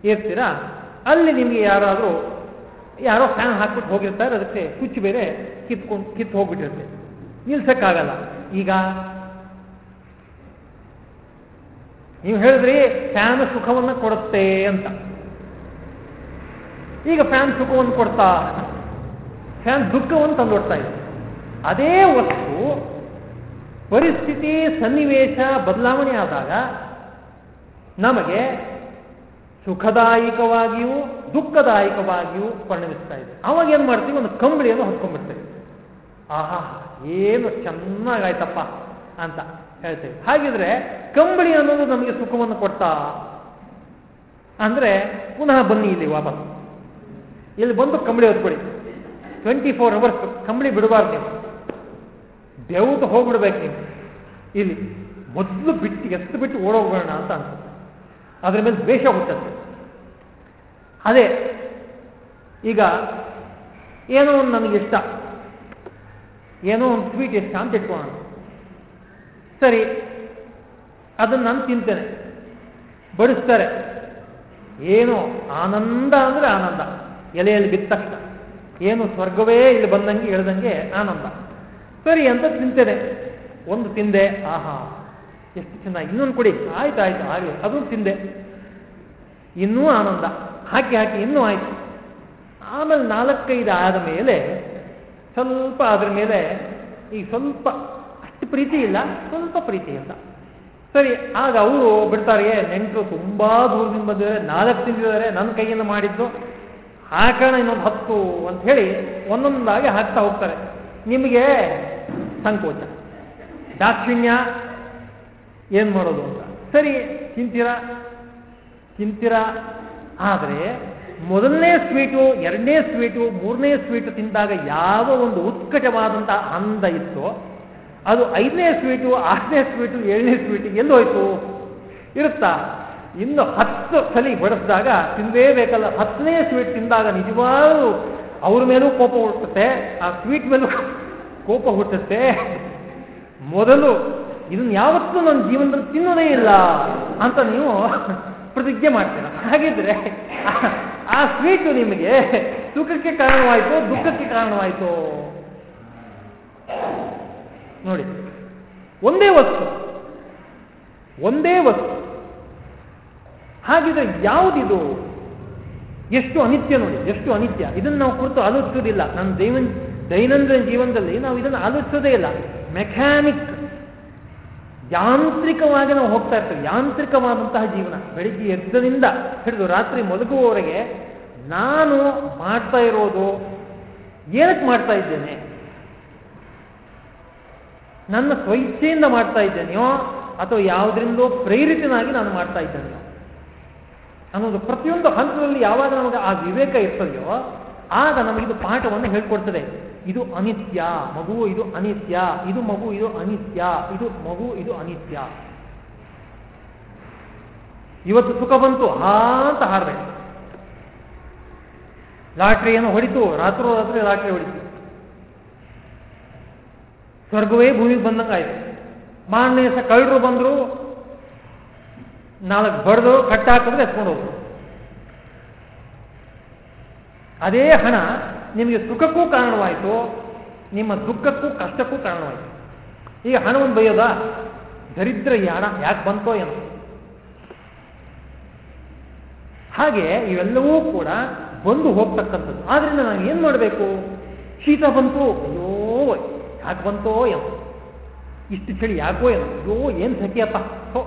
ಇರ್ತೀರಾ? ಅಲ್ಲಿ ನಿಮಗೆ ಯಾರಾದರೂ ಯಾರೋ ಫ್ಯಾನ್ ಹಾಕ್ಬಿಟ್ಟು ಹೋಗಿರ್ತಾರೆ. ಅದಕ್ಕೆ ಸ್ವಿಚ್ ಬೇರೆ ಕಿತ್ಕೊಂಡು ಕಿತ್ತು ಹೋಗ್ಬಿಟ್ಟಿರುತ್ತೆ. ನಿಲ್ಸಕ್ಕಾಗಲ್ಲ. ಈಗ ನೀವು ಹೇಳಿದ್ರಿ ಫ್ಯಾನ್ ಸುಖವನ್ನು ಕೊಡುತ್ತೆ ಅಂತ. ಈಗ ಫ್ಯಾನ್ ಸುಖವನ್ನು ಕೊಡ್ತಾ? ಫ್ಯಾನ್ ದುಃಖವನ್ನು ತಂದೊಡ್ತಾ ಇದೆ. ಅದೇ ವಸ್ತು ಪರಿಸ್ಥಿತಿ ಸನ್ನಿವೇಶ ಬದಲಾವಣೆ ಆದಾಗ ನಮಗೆ ಸುಖದಾಯಕವಾಗಿಯೂ ದುಃಖದಾಯಕವಾಗಿಯೂ ಪರಿಣಮಿಸ್ತಾ ಇದೆ. ಅವಾಗ ಏನು ಮಾಡ್ತೀವಿ? ಒಂದು ಕಂಬಳಿಯನ್ನು ಹೊತ್ಕೊಂಡ್ಬಿಡ್ತೇವೆ. ಆಹಾ, ಏನು ಚೆನ್ನಾಗಾಯ್ತಪ್ಪ. ಅಂತ ಹೇಳ್ತೇವೆ. ಹಾಗಿದ್ರೆ ಕಂಬಳಿ ಅನ್ನೋದು ನಮಗೆ ಸುಖವನ್ನು ಕೊಡ್ತಾ ಅಂದ್ರೆ ಪುನಃ ಬನ್ನಿ ಇಲ್ಲಿ ವಾಪಸ್. ಇಲ್ಲಿ ಬಂದು ಕಂಬಳಿ ಹೊತ್ಕೊಡಿ. ಟ್ವೆಂಟಿ ಫೋರ್ ಅವರ್ಸ್ ಕಂಬಳಿ ಬಿಡಬಾರ್ದು ನೀವು. ಬೆವತು ಹೋಗ್ಬಿಡ್ಬೇಕು ನೀವು. ಇಲ್ಲಿ ಮೊದಲು ಬಿಟ್ಟು, ಎತ್ತು ಬಿಟ್ಟು ಓಡೋಗೋಣ ಅಂತ ಅನ್ಸುತ್ತೆ. ಅದ್ರ ಮೇಲೆ ದ್ವೇಷ ಹುಟ್ಟುತ್ತೆ. ಅದೇ, ಈಗ ಏನೋ ಒಂದು ನನಗೆ ಇಷ್ಟ. ಏನೋ ಒಂದು ಸ್ವೀಟ್ ಇಷ್ಟ ಅಂತ ಇಟ್ಕೊಳ್ಳೋಣ. ಸರಿ, ಅದನ್ನು ನಾನು ತಿಂತೇನೆ. ಬಡಿಸ್ತಾರೆ. ಏನು ಆನಂದ ಅಂದರೆ ಆನಂದ. ಎಲೆಯಲ್ಲಿ ತಕ್ಷಣ. ಏನು ಸ್ವರ್ಗವೇ ಇಲ್ಲಿ ಬಂದಂಗೆ, ಇಳ್ದಂಗೆ ಆನಂದ. ಸರಿ ಅಂತ ತಿಂತೇನೆ. ಒಂದು ತಿಂದೆ, ಆಹಾ, ಎಷ್ಟು ಚೆನ್ನಾಗಿ. ಇನ್ನೊಂದು ಕೊಡಿ. ಆಯ್ತು ಆಯ್ತು ಹಾಗೆ ಅದನ್ನು ತಿಂದೆ. ಇನ್ನೂ ಆನಂದ. ಹಾಕಿ ಹಾಕಿ, ಇನ್ನೂ ಆಯ್ತು. ಆಮೇಲೆ ನಾಲ್ಕೈದು ಆದ ಮೇಲೆ, ಸ್ವಲ್ಪ ಅದ್ರ ಮೇಲೆ, ಈ ಸ್ವಲ್ಪ ಪ್ರೀತಿ ಇಲ್ಲ, ಸ್ವಲ್ಪ ಪ್ರೀತಿ ಇಲ್ಲ. ಸರಿ, ಆಗ ಅವರು ಬಿಡ್ತಾರೆ ನೆಂಟರು ತುಂಬಾ ದೂರದಿಂದ ಬಂದಿದ್ದಾರೆ ನಾಲ್ಕು ತಿಂದಿದ್ದಾರೆ ನನ್ನ ಕೈಯಿಂದ ಮಾಡಿದ್ದು ಹಾಕೋಣ ಇನ್ನೊಂದು ಹತ್ತು ಅಂತ ಹೇಳಿ ಒಂದೊಂದಾಗಿ ಹಾಕ್ತಾ ಹೋಗ್ತಾರೆ. ನಿಮಗೆ ಸಂಕೋಚ, ದಾಕ್ಷಿಣ್ಯ, ಏನು ಮಾಡೋದು ಅಂತ. ಸರಿ, ತಿಂತೀರಾ? ತಿಂತೀರಾ? ಆದರೆ, ಮೊದಲನೇ ಸ್ವೀಟು, ಎರಡನೇ ಸ್ವೀಟು, ಮೂರನೇ ಸ್ವೀಟು ತಿಂದಾಗ ಯಾವ ಒಂದು ಉತ್ಕಟವಾದಂಥ ಅಂದ ಇತ್ತು ಅದು ಐದನೇ ಸ್ವೀಟು, ಆರನೇ ಸ್ವೀಟು, ಏಳನೇ ಸ್ವೀಟು ಎಲ್ಲೋಯ್ತು ಇರುತ್ತಾ? ಇನ್ನು ಹತ್ತು ಸಲಿ ಬಡಿಸಿದಾಗ ತಿನ್ನಲೇಬೇಕಲ್ಲ ಹತ್ತನೇ ಸ್ವೀಟ್ ತಿಂದಾಗ ನಿಜವಾಗೂ ಅವ್ರ ಮೇಲೂ ಕೋಪ ಹುಟ್ಟುತ್ತೆ, ಆ ಸ್ವೀಟ್ ಮೇಲೂ ಕೋಪ ಹುಟ್ಟುತ್ತೆ. ಮೊದಲು ಇದನ್ನ ಯಾವತ್ತೂ ನನ್ನ ಜೀವನದಲ್ಲಿ ತಿನ್ನೋದೇ ಇಲ್ಲ ಅಂತ ನೀವು ಪ್ರತಿಜ್ಞೆ ಮಾಡ್ತೀರ. ಹಾಗಿದ್ರೆ ಆ ಸ್ವೀಟು ನಿಮಗೆ ಸುಖಕ್ಕೆ ಕಾರಣವಾಯಿತು, ದುಃಖಕ್ಕೆ ಕಾರಣವಾಯಿತು? ನೋಡಿ. ಒಂದೇ ವಸ್ತು. ಒಂದೇ ವಸ್ತು. ಹಾಗಿದ್ರೆ ಯಾವುದಿದು? ಎಷ್ಟು ಅನಿತ್ಯ ನೋಡಿ, ಎಷ್ಟು ಅನಿತ್ಯ. ಇದನ್ನು ನಾವು ಕುರಿತು ಆಲೋಚಿಸೋದಿಲ್ಲ ನನ್ನ ದೈವ ದೈನಂದಿನ ಜೀವನದಲ್ಲಿ ನಾವು ಇದನ್ನು ಆಲೋಚಿಸೋದೇ ಇಲ್ಲ. ಮೆಕ್ಯಾನಿಕ್. ಯಾಂತ್ರಿಕವಾಗಿ ನಾವು ಹೋಗ್ತಾ ಇರ್ತೇವೆ. ಯಾಂತ್ರಿಕವಾದಂತಹ ಜೀವನ. ಬೆಳಿಗ್ಗೆ ಎದ್ದದಿಂದ ಹಿಡಿದು ರಾತ್ರಿ ಮಲಗುವವರೆಗೆ ನಾನು ಮಾಡ್ತಾ ಇರೋದು ಏನಕ್ಕೆ ಮಾಡ್ತಾ ಇದ್ದೇನೆ? ನನ್ನ ಸ್ವಇಚ್ಛೆಯಿಂದ ಮಾಡ್ತಾ ಇದ್ದೇನೆಯೋ ಅಥವಾ ಯಾವುದರಿಂದೋ ಪ್ರೇರಿತನಾಗಿ ನಾನು ಮಾಡ್ತಾ ಇದ್ದೇನೆಯೋ ಅನ್ನೋದು ಪ್ರತಿಯೊಂದು ಹಂತದಲ್ಲಿ ಯಾವಾಗ ನಮಗೆ ಆ ವಿವೇಕ ಇರ್ತದೆಯೋ ಆಗ ನಮಗಿದು ಪಾಠವನ್ನು ಹೇಳ್ಕೊಡ್ತದೆ. ಇದು ಅನಿತ್ಯ, ಮಗು ಇದು ಅನಿತ್ಯ, ಇದು ಮಗು ಇದು ಅನಿತ್ಯ, ಇದು ಮಗು ಇದು ಅನಿತ್ಯ. ಇವತ್ತು ಸುಖ ಬಂತು ಅಂತ ಹಾರಬೇಕು ಲಾಟ್ರಿಯನ್ನು ಹೊಡಿತು ರಾತ್ರೋ ರಾತ್ರಿ ಲಾಟ್ರಿ ಹೊಡಿತು. ಸ್ವರ್ಗವೇ ಭೂಮಿಗೆ ಬಂದಂಗಾಯ್ತು. ಮಾರನೇ ದಿವಸ ಕಳ್ಳರು ಬಂದರು, ನಾಲ್ಕು ಬಡ್ದು ಕಟ್ಟ ಹಾಕಿದ್ರೆ ಎತ್ಕೊಂಡು ಹೋದ್ರು. ಅದೇ ಹಣ ನಿಮಗೆ ಸುಖಕ್ಕೂ ಕಾರಣವಾಯಿತು, ನಿಮ್ಮ ದುಃಖಕ್ಕೂ ಕಷ್ಟಕ್ಕೂ ಕಾರಣವಾಯಿತು. ಈಗ ಹಣವನ್ನು ಬೈಯೋದಾ? ದರಿದ್ರ ಹಣ ಯಾಕೆ ಬಂತೋ ಏನೋ. ಹಾಗೆ ಇವೆಲ್ಲವೂ ಕೂಡ ಬಂದು ಹೋಗ್ತಕ್ಕಂಥದ್ದು. ಆದ್ರಿಂದ ನಾನು ಏನು ಮಾಡಬೇಕು? ಶೀತ ಬಂತು, ಅಯ್ಯೋ ಯಾಕೆ ಬಂತೋ ಏನೋ. ಇಷ್ಟು ಚಳಿ ಯಾಕೋ ಏನೋ. ಅಯ್ಯೋ, ಏನು ಸಖಿಯಪ್ಪ ಹೋ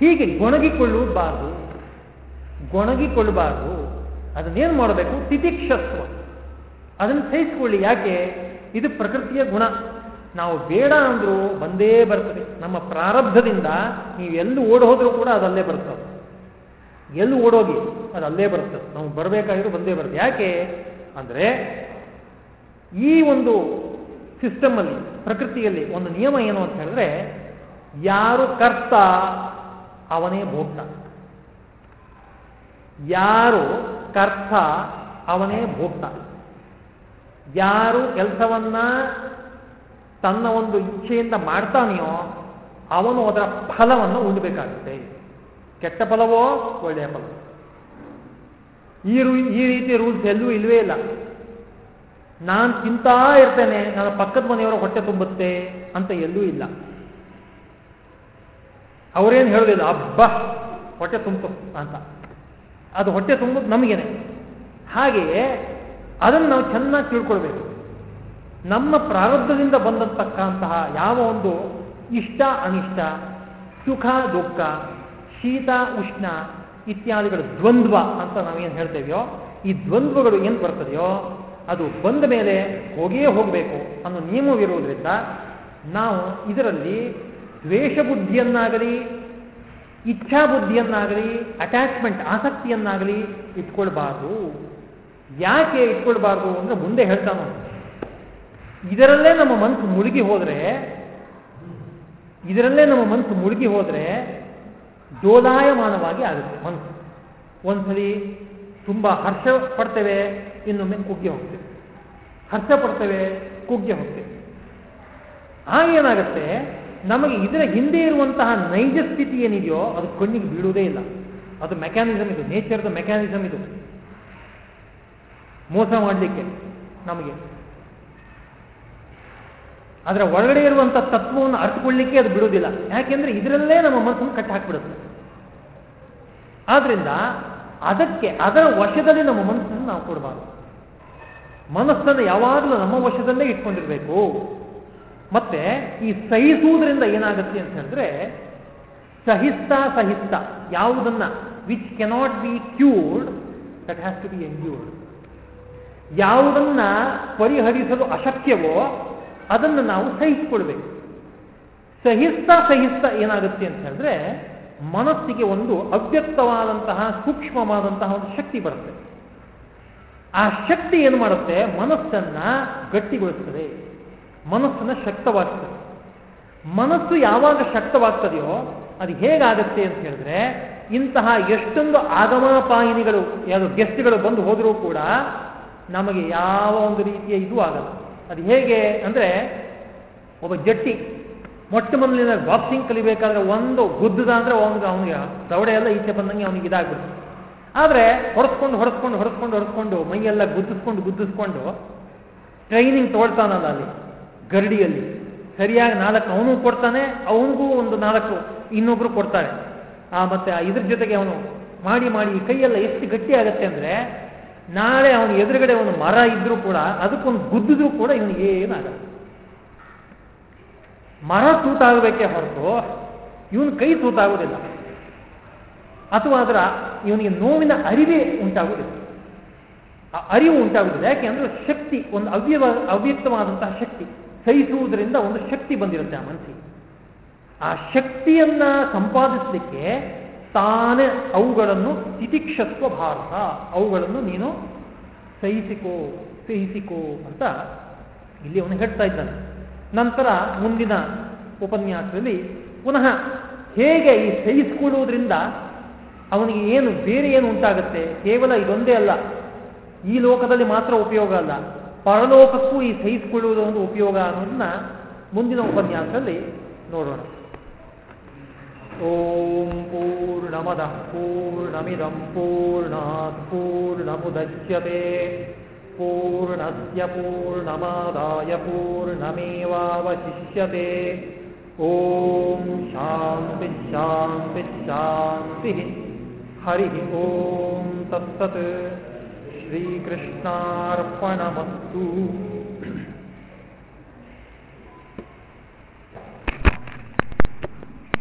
ಹೀಗೆ ಗೊಣಗಿಕೊಳ್ಳಬಾರ್ದು. ಗೊಣಗಿಕೊಳ್ಳಬಾರ್ದು. ಅದನ್ನೇನು ಮಾಡಬೇಕು? ತಿತಿಕ್ಷತ್ವ ಅದನ್ನು ಸಹಿಸಿಕೊಳ್ಳಿ. ಯಾಕೆ? ಇದು ಪ್ರಕೃತಿಯ ಗುಣ. ನಾವು ಬೇಡ ಅಂದರೂ ಬಂದೇ ಬರ್ತದೆ. ನಮ್ಮ ಪ್ರಾರಬ್ಧದಿಂದ ನೀವು ಎಲ್ಲಿ ಓಡ್ ಹೋದರೂ ಕೂಡ ಅದಲ್ಲೇ ಬರ್ತದೆ. ಎಲ್ಲಿ ಓಡೋಗಿ ಅದು ಅಲ್ಲೇ ಬರ್ತದೆ. ನಾವು ಬರಬೇಕಾಗಿರೋ ಬಂದೇ ಬರುತ್ತೆ ಯಾಕೆ? ಅಂದರೆ ಈ ಒಂದು ಸಿಸ್ಟಮಲ್ಲಿ, ಪ್ರಕೃತಿಯಲ್ಲಿ ಒಂದು ನಿಯಮ ಏನು ಅಂತ ಹೇಳಿದ್ರೆ, ಯಾರು ಕರ್ತ, ಅವನೇ ಭೋಕ್ತ. ಯಾರು ಕರ್ತ, ಅವನೇ ಭೋಕ್ತ. ಯಾರು ಕೆಲಸವನ್ನ ತನ್ನ ಒಂದು ಇಚ್ಛೆಯಿಂದ ಮಾಡ್ತಾನೆಯೋ, ಅವನು ಅದರ ಫಲವನ್ನು ಉಂಡಬೇಕಾಗುತ್ತೆ ಕೆಟ್ಟ ಫಲವೋ, ಒಳ್ಳೆಯ ಫಲವೋ. ಈ ಈ ರೀತಿ ರೂಲ್ಸ್ ಎಲ್ಲೂ ಇಲ್ಲವೇ ಇಲ್ಲ. ನಾನು ತಿಂತಾ ಇರ್ತೇನೆ, ನನ್ನ ಪಕ್ಕದ ಮನೆಯವರ ಹೊಟ್ಟೆ ತುಂಬುತ್ತೆ ಅಂತ ಎಲ್ಲೂ ಇಲ್ಲ. ಅವರೇನು ಹೇಳೋದಿಲ್ಲ, ಅಬ್ಬ, ಹೊಟ್ಟೆ ತುಂಬ ಅಂತ. ಅದು ಹೊಟ್ಟೆ ತುಂಬುದು ನಮಗೇನೆ. ಹಾಗೆಯೇ ಅದನ್ನು ನಾವು ಚೆನ್ನಾಗಿ ತಿಳ್ಕೊಳ್ಬೇಕು. ನಮ್ಮ ಪ್ರಾರಬ್ಧದಿಂದ ಬಂದಂತಕ್ಕಂತಹ ಯಾವ ಒಂದು ಇಷ್ಟ, ಅನಿಷ್ಟ, ಸುಖ, ದುಃಖ, ಶೀತ, ಉಷ್ಣ ಇತ್ಯಾದಿಗಳು ದ್ವಂದ್ವ ಅಂತ ನಾವೇನು ಹೇಳ್ತೇವೆಯೋ, ಈ ದ್ವಂದ್ವಗಳು ಏನು ಬರ್ತದೆಯೋ ಅದು ಬಂದ ಮೇಲೆ ಹೋಗಿಯೇ ಹೋಗಬೇಕು ಅನ್ನೋ ನಿಯಮವಿರುವುದರಿಂದ ನಾವು ಇದರಲ್ಲಿ ದ್ವೇಷ ಬುದ್ಧಿಯನ್ನಾಗಲಿ ಇಚ್ಛಾ ಬುದ್ಧಿಯನ್ನಾಗಲಿ ಅಟ್ಯಾಚ್ಮೆಂಟ್ ಆಸಕ್ತಿಯನ್ನಾಗಲಿ ಇಟ್ಕೊಳ್ಬಾರ್ದು. ಯಾಕೆ ಇಟ್ಕೊಳ್ಬಾರ್ದು ಅಂದ್ರೆ ಮುಂದೆ ಹೇಳ್ತಾನು ಇದರಲ್ಲೇ ನಮ್ಮ ಮನಸ್ಸು ಮುಳುಗಿ ಹೋದರೆ, ಇದರಲ್ಲೇ ನಮ್ಮ ಮನಸ್ಸು ಮುಳುಗಿ ಹೋದರೆ ಡೋಲಾಯಮಾನವಾಗಿ ಆಗುತ್ತೆ ಮನಸ್ಸು ಒಂದ್ಸಲಿ ತುಂಬ ಹರ್ಷ ಪಡ್ತೇವೆ ಇನ್ನೊಮ್ಮೆ ಕುಗ್ಗೆ ಹೋಗ್ತೇವೆ. ಹರ್ಷ ಪಡ್ತೇವೆ, ಕುಗ್ಗೆ ಹೋಗ್ತೇವೆ. ಆಗೇನಾಗುತ್ತೆ ನಮಗೆ ಇದರ ಹಿಂದೆ ಇರುವಂತಹ ನೈಜ ಸ್ಥಿತಿ ಏನಿದೆಯೋ, ಅದು ಕಣ್ಣಿಗೆ ಬೀಳುವುದೇ ಇಲ್ಲ. ಅದು ಮೆಕ್ಯಾನಿಸಮ್ ಇದು, ನೇಚರ್ದ ಮೆಕ್ಯಾನಿಸಮ್ ಇದು. ಮೋಸ ಮಾಡಲಿಕ್ಕೆ ನಮಗೆ. ಅದರ ಒಳಗಡೆ ಇರುವಂಥ ತತ್ವವನ್ನು ಅರ್ಥಕೊಳ್ಳಿಕ್ಕೆ ಅದು ಬಿಡುವುದಿಲ್ಲ. ಯಾಕೆಂದ್ರೆ ಇದರಲ್ಲೇ ನಮ್ಮ ಮನಸ್ಸನ್ನು ಕಟ್ಟಿ ಹಾಕಿಬಿಡುತ್ತೆ ಆದ್ರಿಂದ ಅದಕ್ಕೆ, ಅದರ ವಶದಲ್ಲಿ ನಮ್ಮ ಮನಸ್ಸನ್ನು ನಾವು ಕೊಡಬಾರ್ದು. ಮನಸ್ಸನ್ನು ಯಾವಾಗಲೂ ನಮ್ಮ ವಶದಲ್ಲೇ ಇಟ್ಕೊಂಡಿರಬೇಕು. ಮತ್ತೆ ಈ ಸಹಿಸುವುದರಿಂದ ಏನಾಗುತ್ತೆ ಅಂತ ಹೇಳಿದ್ರೆ, ಸಹಿಸ್ತಾ ಸಹಿಸ್ತಾ ಯಾವುದನ್ನ which cannot be cured that has to be endured ಯಾವುದನ್ನ ಪರಿಹರಿಸಲು ಅಶಕ್ಯವೋ, ಅದನ್ನು ನಾವು ಸಹಿಸಿಕೊಳ್ಬೇಕು. ಸಹಿಸ್ತಾ ಸಹಿಸ್ತಾ ಏನಾಗುತ್ತೆ ಅಂತ ಹೇಳಿದ್ರೆ ಮನಸ್ಸಿಗೆ ಒಂದು ಅವ್ಯಕ್ತವಾದಂತಹ ಸೂಕ್ಷ್ಮವಾದಂತಹ ಒಂದು ಶಕ್ತಿ ಬರುತ್ತೆ. ಆ ಶಕ್ತಿ ಏನು ಮಾಡುತ್ತೆ? ಮನಸ್ಸನ್ನ ಗಟ್ಟಿಗೊಳಿಸ್ತದೆ. ಮನಸ್ಸನ್ನು ಶಕ್ತವಾಗ್ತದೆ ಮನಸ್ಸು ಯಾವಾಗ ಶಕ್ತವಾಗ್ತದೆಯೋ, ಅದು ಹೇಗಾಗತ್ತೆ ಅಂತ ಹೇಳಿದ್ರೆ, ಇಂತಹ ಎಷ್ಟೊಂದು ಆಗಮಾಪಾಯಿನಿಗಳು ಯಾವುದು ಗೆಸ್ಟ್ಗಳು ಬಂದು ಹೋದರೂ ಕೂಡ ನಮಗೆ ಯಾವ ಒಂದು ರೀತಿಯ ಇದು ಆಗಲ್ಲ. ಅದು ಹೇಗೆ ಅಂದರೆ, ಒಬ್ಬ ಜಟ್ಟಿ ಮೊಟ್ಟ ಮೊದಲಿನ ಬಾಕ್ಸಿಂಗ್ ಕಲಿಬೇಕಾದ್ರೆ ಒಂದು ಗುದ್ದದ ಅಂದರೆ ಅವನಿಗೆ ಅವನಿಗೆ ದವಡೆ ಎಲ್ಲ ಈಚೆ ಬಂದಂಗೆ ಅವನಿಗೆ ಇದಾಗ್ಬಿಡ್ತು. ಆದರೆ ಹೊರಸ್ಕೊಂಡು ಹೊರಸ್ಕೊಂಡು ಹೊರಸ್ಕೊಂಡು ಹೊಡೆಸ್ಕೊಂಡು ಮೈಯೆಲ್ಲ ಗುದ್ದಿಸ್ಕೊಂಡು ಗುದ್ದಿಸ್ಕೊಂಡು ಟ್ರೈನಿಂಗ್ ತಗೊಳ್ತಾನಲ್ಲ ಅಲ್ಲಿ, ಗರಡಿಯಲ್ಲಿ. ಸರಿಯಾಗಿ ನಾಲ್ಕು ಅವನು ಕೊಡ್ತಾನೆ, ಅವನಿಗೂ ಒಂದು ನಾಲ್ಕು ಇನ್ನೊಬ್ರು ಕೊಡ್ತಾರೆ. ಆ, ಮತ್ತೆ ಇದ್ರ ಜೊತೆಗೆ ಅವನು ಮಾಡಿ ಮಾಡಿ ಕೈಯೆಲ್ಲ ಎಷ್ಟು ಗಟ್ಟಿ ಆಗತ್ತೆ ಅಂದ್ರೆ ನಾಳೆ ಅವನ ಎದುರುಗಡೆ ಒಂದು ಮರ ಇದ್ರೂ ಕೂಡ ಅದಕ್ಕೊಂದು ಗುದ್ದಿದ್ರೂ ಕೂಡ ಇವನಿಗೆ ಏನಾಗಲ್ಲ ಮರ ತೂತಾಗಬೇಕೇ ಹೊರತು ಇವನ ಕೈ ತೂತಾಗುವುದಿಲ್ಲ. ಅಥವಾ ಅದರ ಇವನಿಗೆ ನೋವಿನ ಅರಿವೇ ಉಂಟಾಗುವುದಿಲ್ಲ. ಆ ಅರಿವು ಉಂಟಾಗುವುದಿಲ್ಲ. ಯಾಕೆ ಅಂದ್ರೆ ಶಕ್ತಿ, ಒಂದು ಅವ್ಯವ, ಅವ್ಯಕ್ತವಾದಂತಹ ಶಕ್ತಿ. ಸಹಿಸುವುದರಿಂದ ಒಂದು ಶಕ್ತಿ ಬಂದಿರುತ್ತೆ ಆ ಮನಸ್ಸಿಗೆ. ಆ ಶಕ್ತಿಯನ್ನ ಸಂಪಾದಿಸಲಿಕ್ಕೆ ತಾನೇ ಅವುಗಳನ್ನು ತಿತಿಕ್ಷತ್ವ ಭಾರತ. ಅವುಗಳನ್ನು ನೀನು ಸಹಿಸಿಕೋ ಸಹಿಸಿಕೋ ಅಂತ ಇಲ್ಲಿ ಅವನು ಹೇಳ್ತಾ ಇದ್ದಾನೆ. ನಂತರ ಮುಂದಿನ ಉಪನ್ಯಾಸದಲ್ಲಿ ಪುನಃ ಹೇಗೆ ಈ ಸಹಿಸಿಕೊಳ್ಳುವುದರಿಂದ ಅವನಿಗೆ ಏನು, ಬೇರೆ ಏನು ಉಂಟಾಗುತ್ತೆ? ಕೇವಲ ಇದೊಂದೇ ಅಲ್ಲ. ಈ ಲೋಕದಲ್ಲಿ ಮಾತ್ರ ಉಪಯೋಗ ಅಲ್ಲ. ಪರಲೋಕಕ್ಕೂ ಈ ಸಹಿಸಿಕೊಳ್ಳುವುದು ಒಂದು ಉಪಯೋಗ ಅನ್ನೋದನ್ನ ಮುಂದಿನ ಉಪನ್ಯಾಸದಲ್ಲಿ ನೋಡೋಣ. ಓಂ ಪೂರ್ಣಮದ ಪೂರ್ಣಮಿದಂ ಪೂರ್ಣಾತ್ ಪೂರ್ಣಮುದಚ್ಯತೆ. पूर्णस्य पूर्णमादाय पूर्णमेवावशिष्यते। ॐ शां पिशां शान्तिः। हरिः ॐ तत्तत् श्रीकृष्णार्पणमस्तु।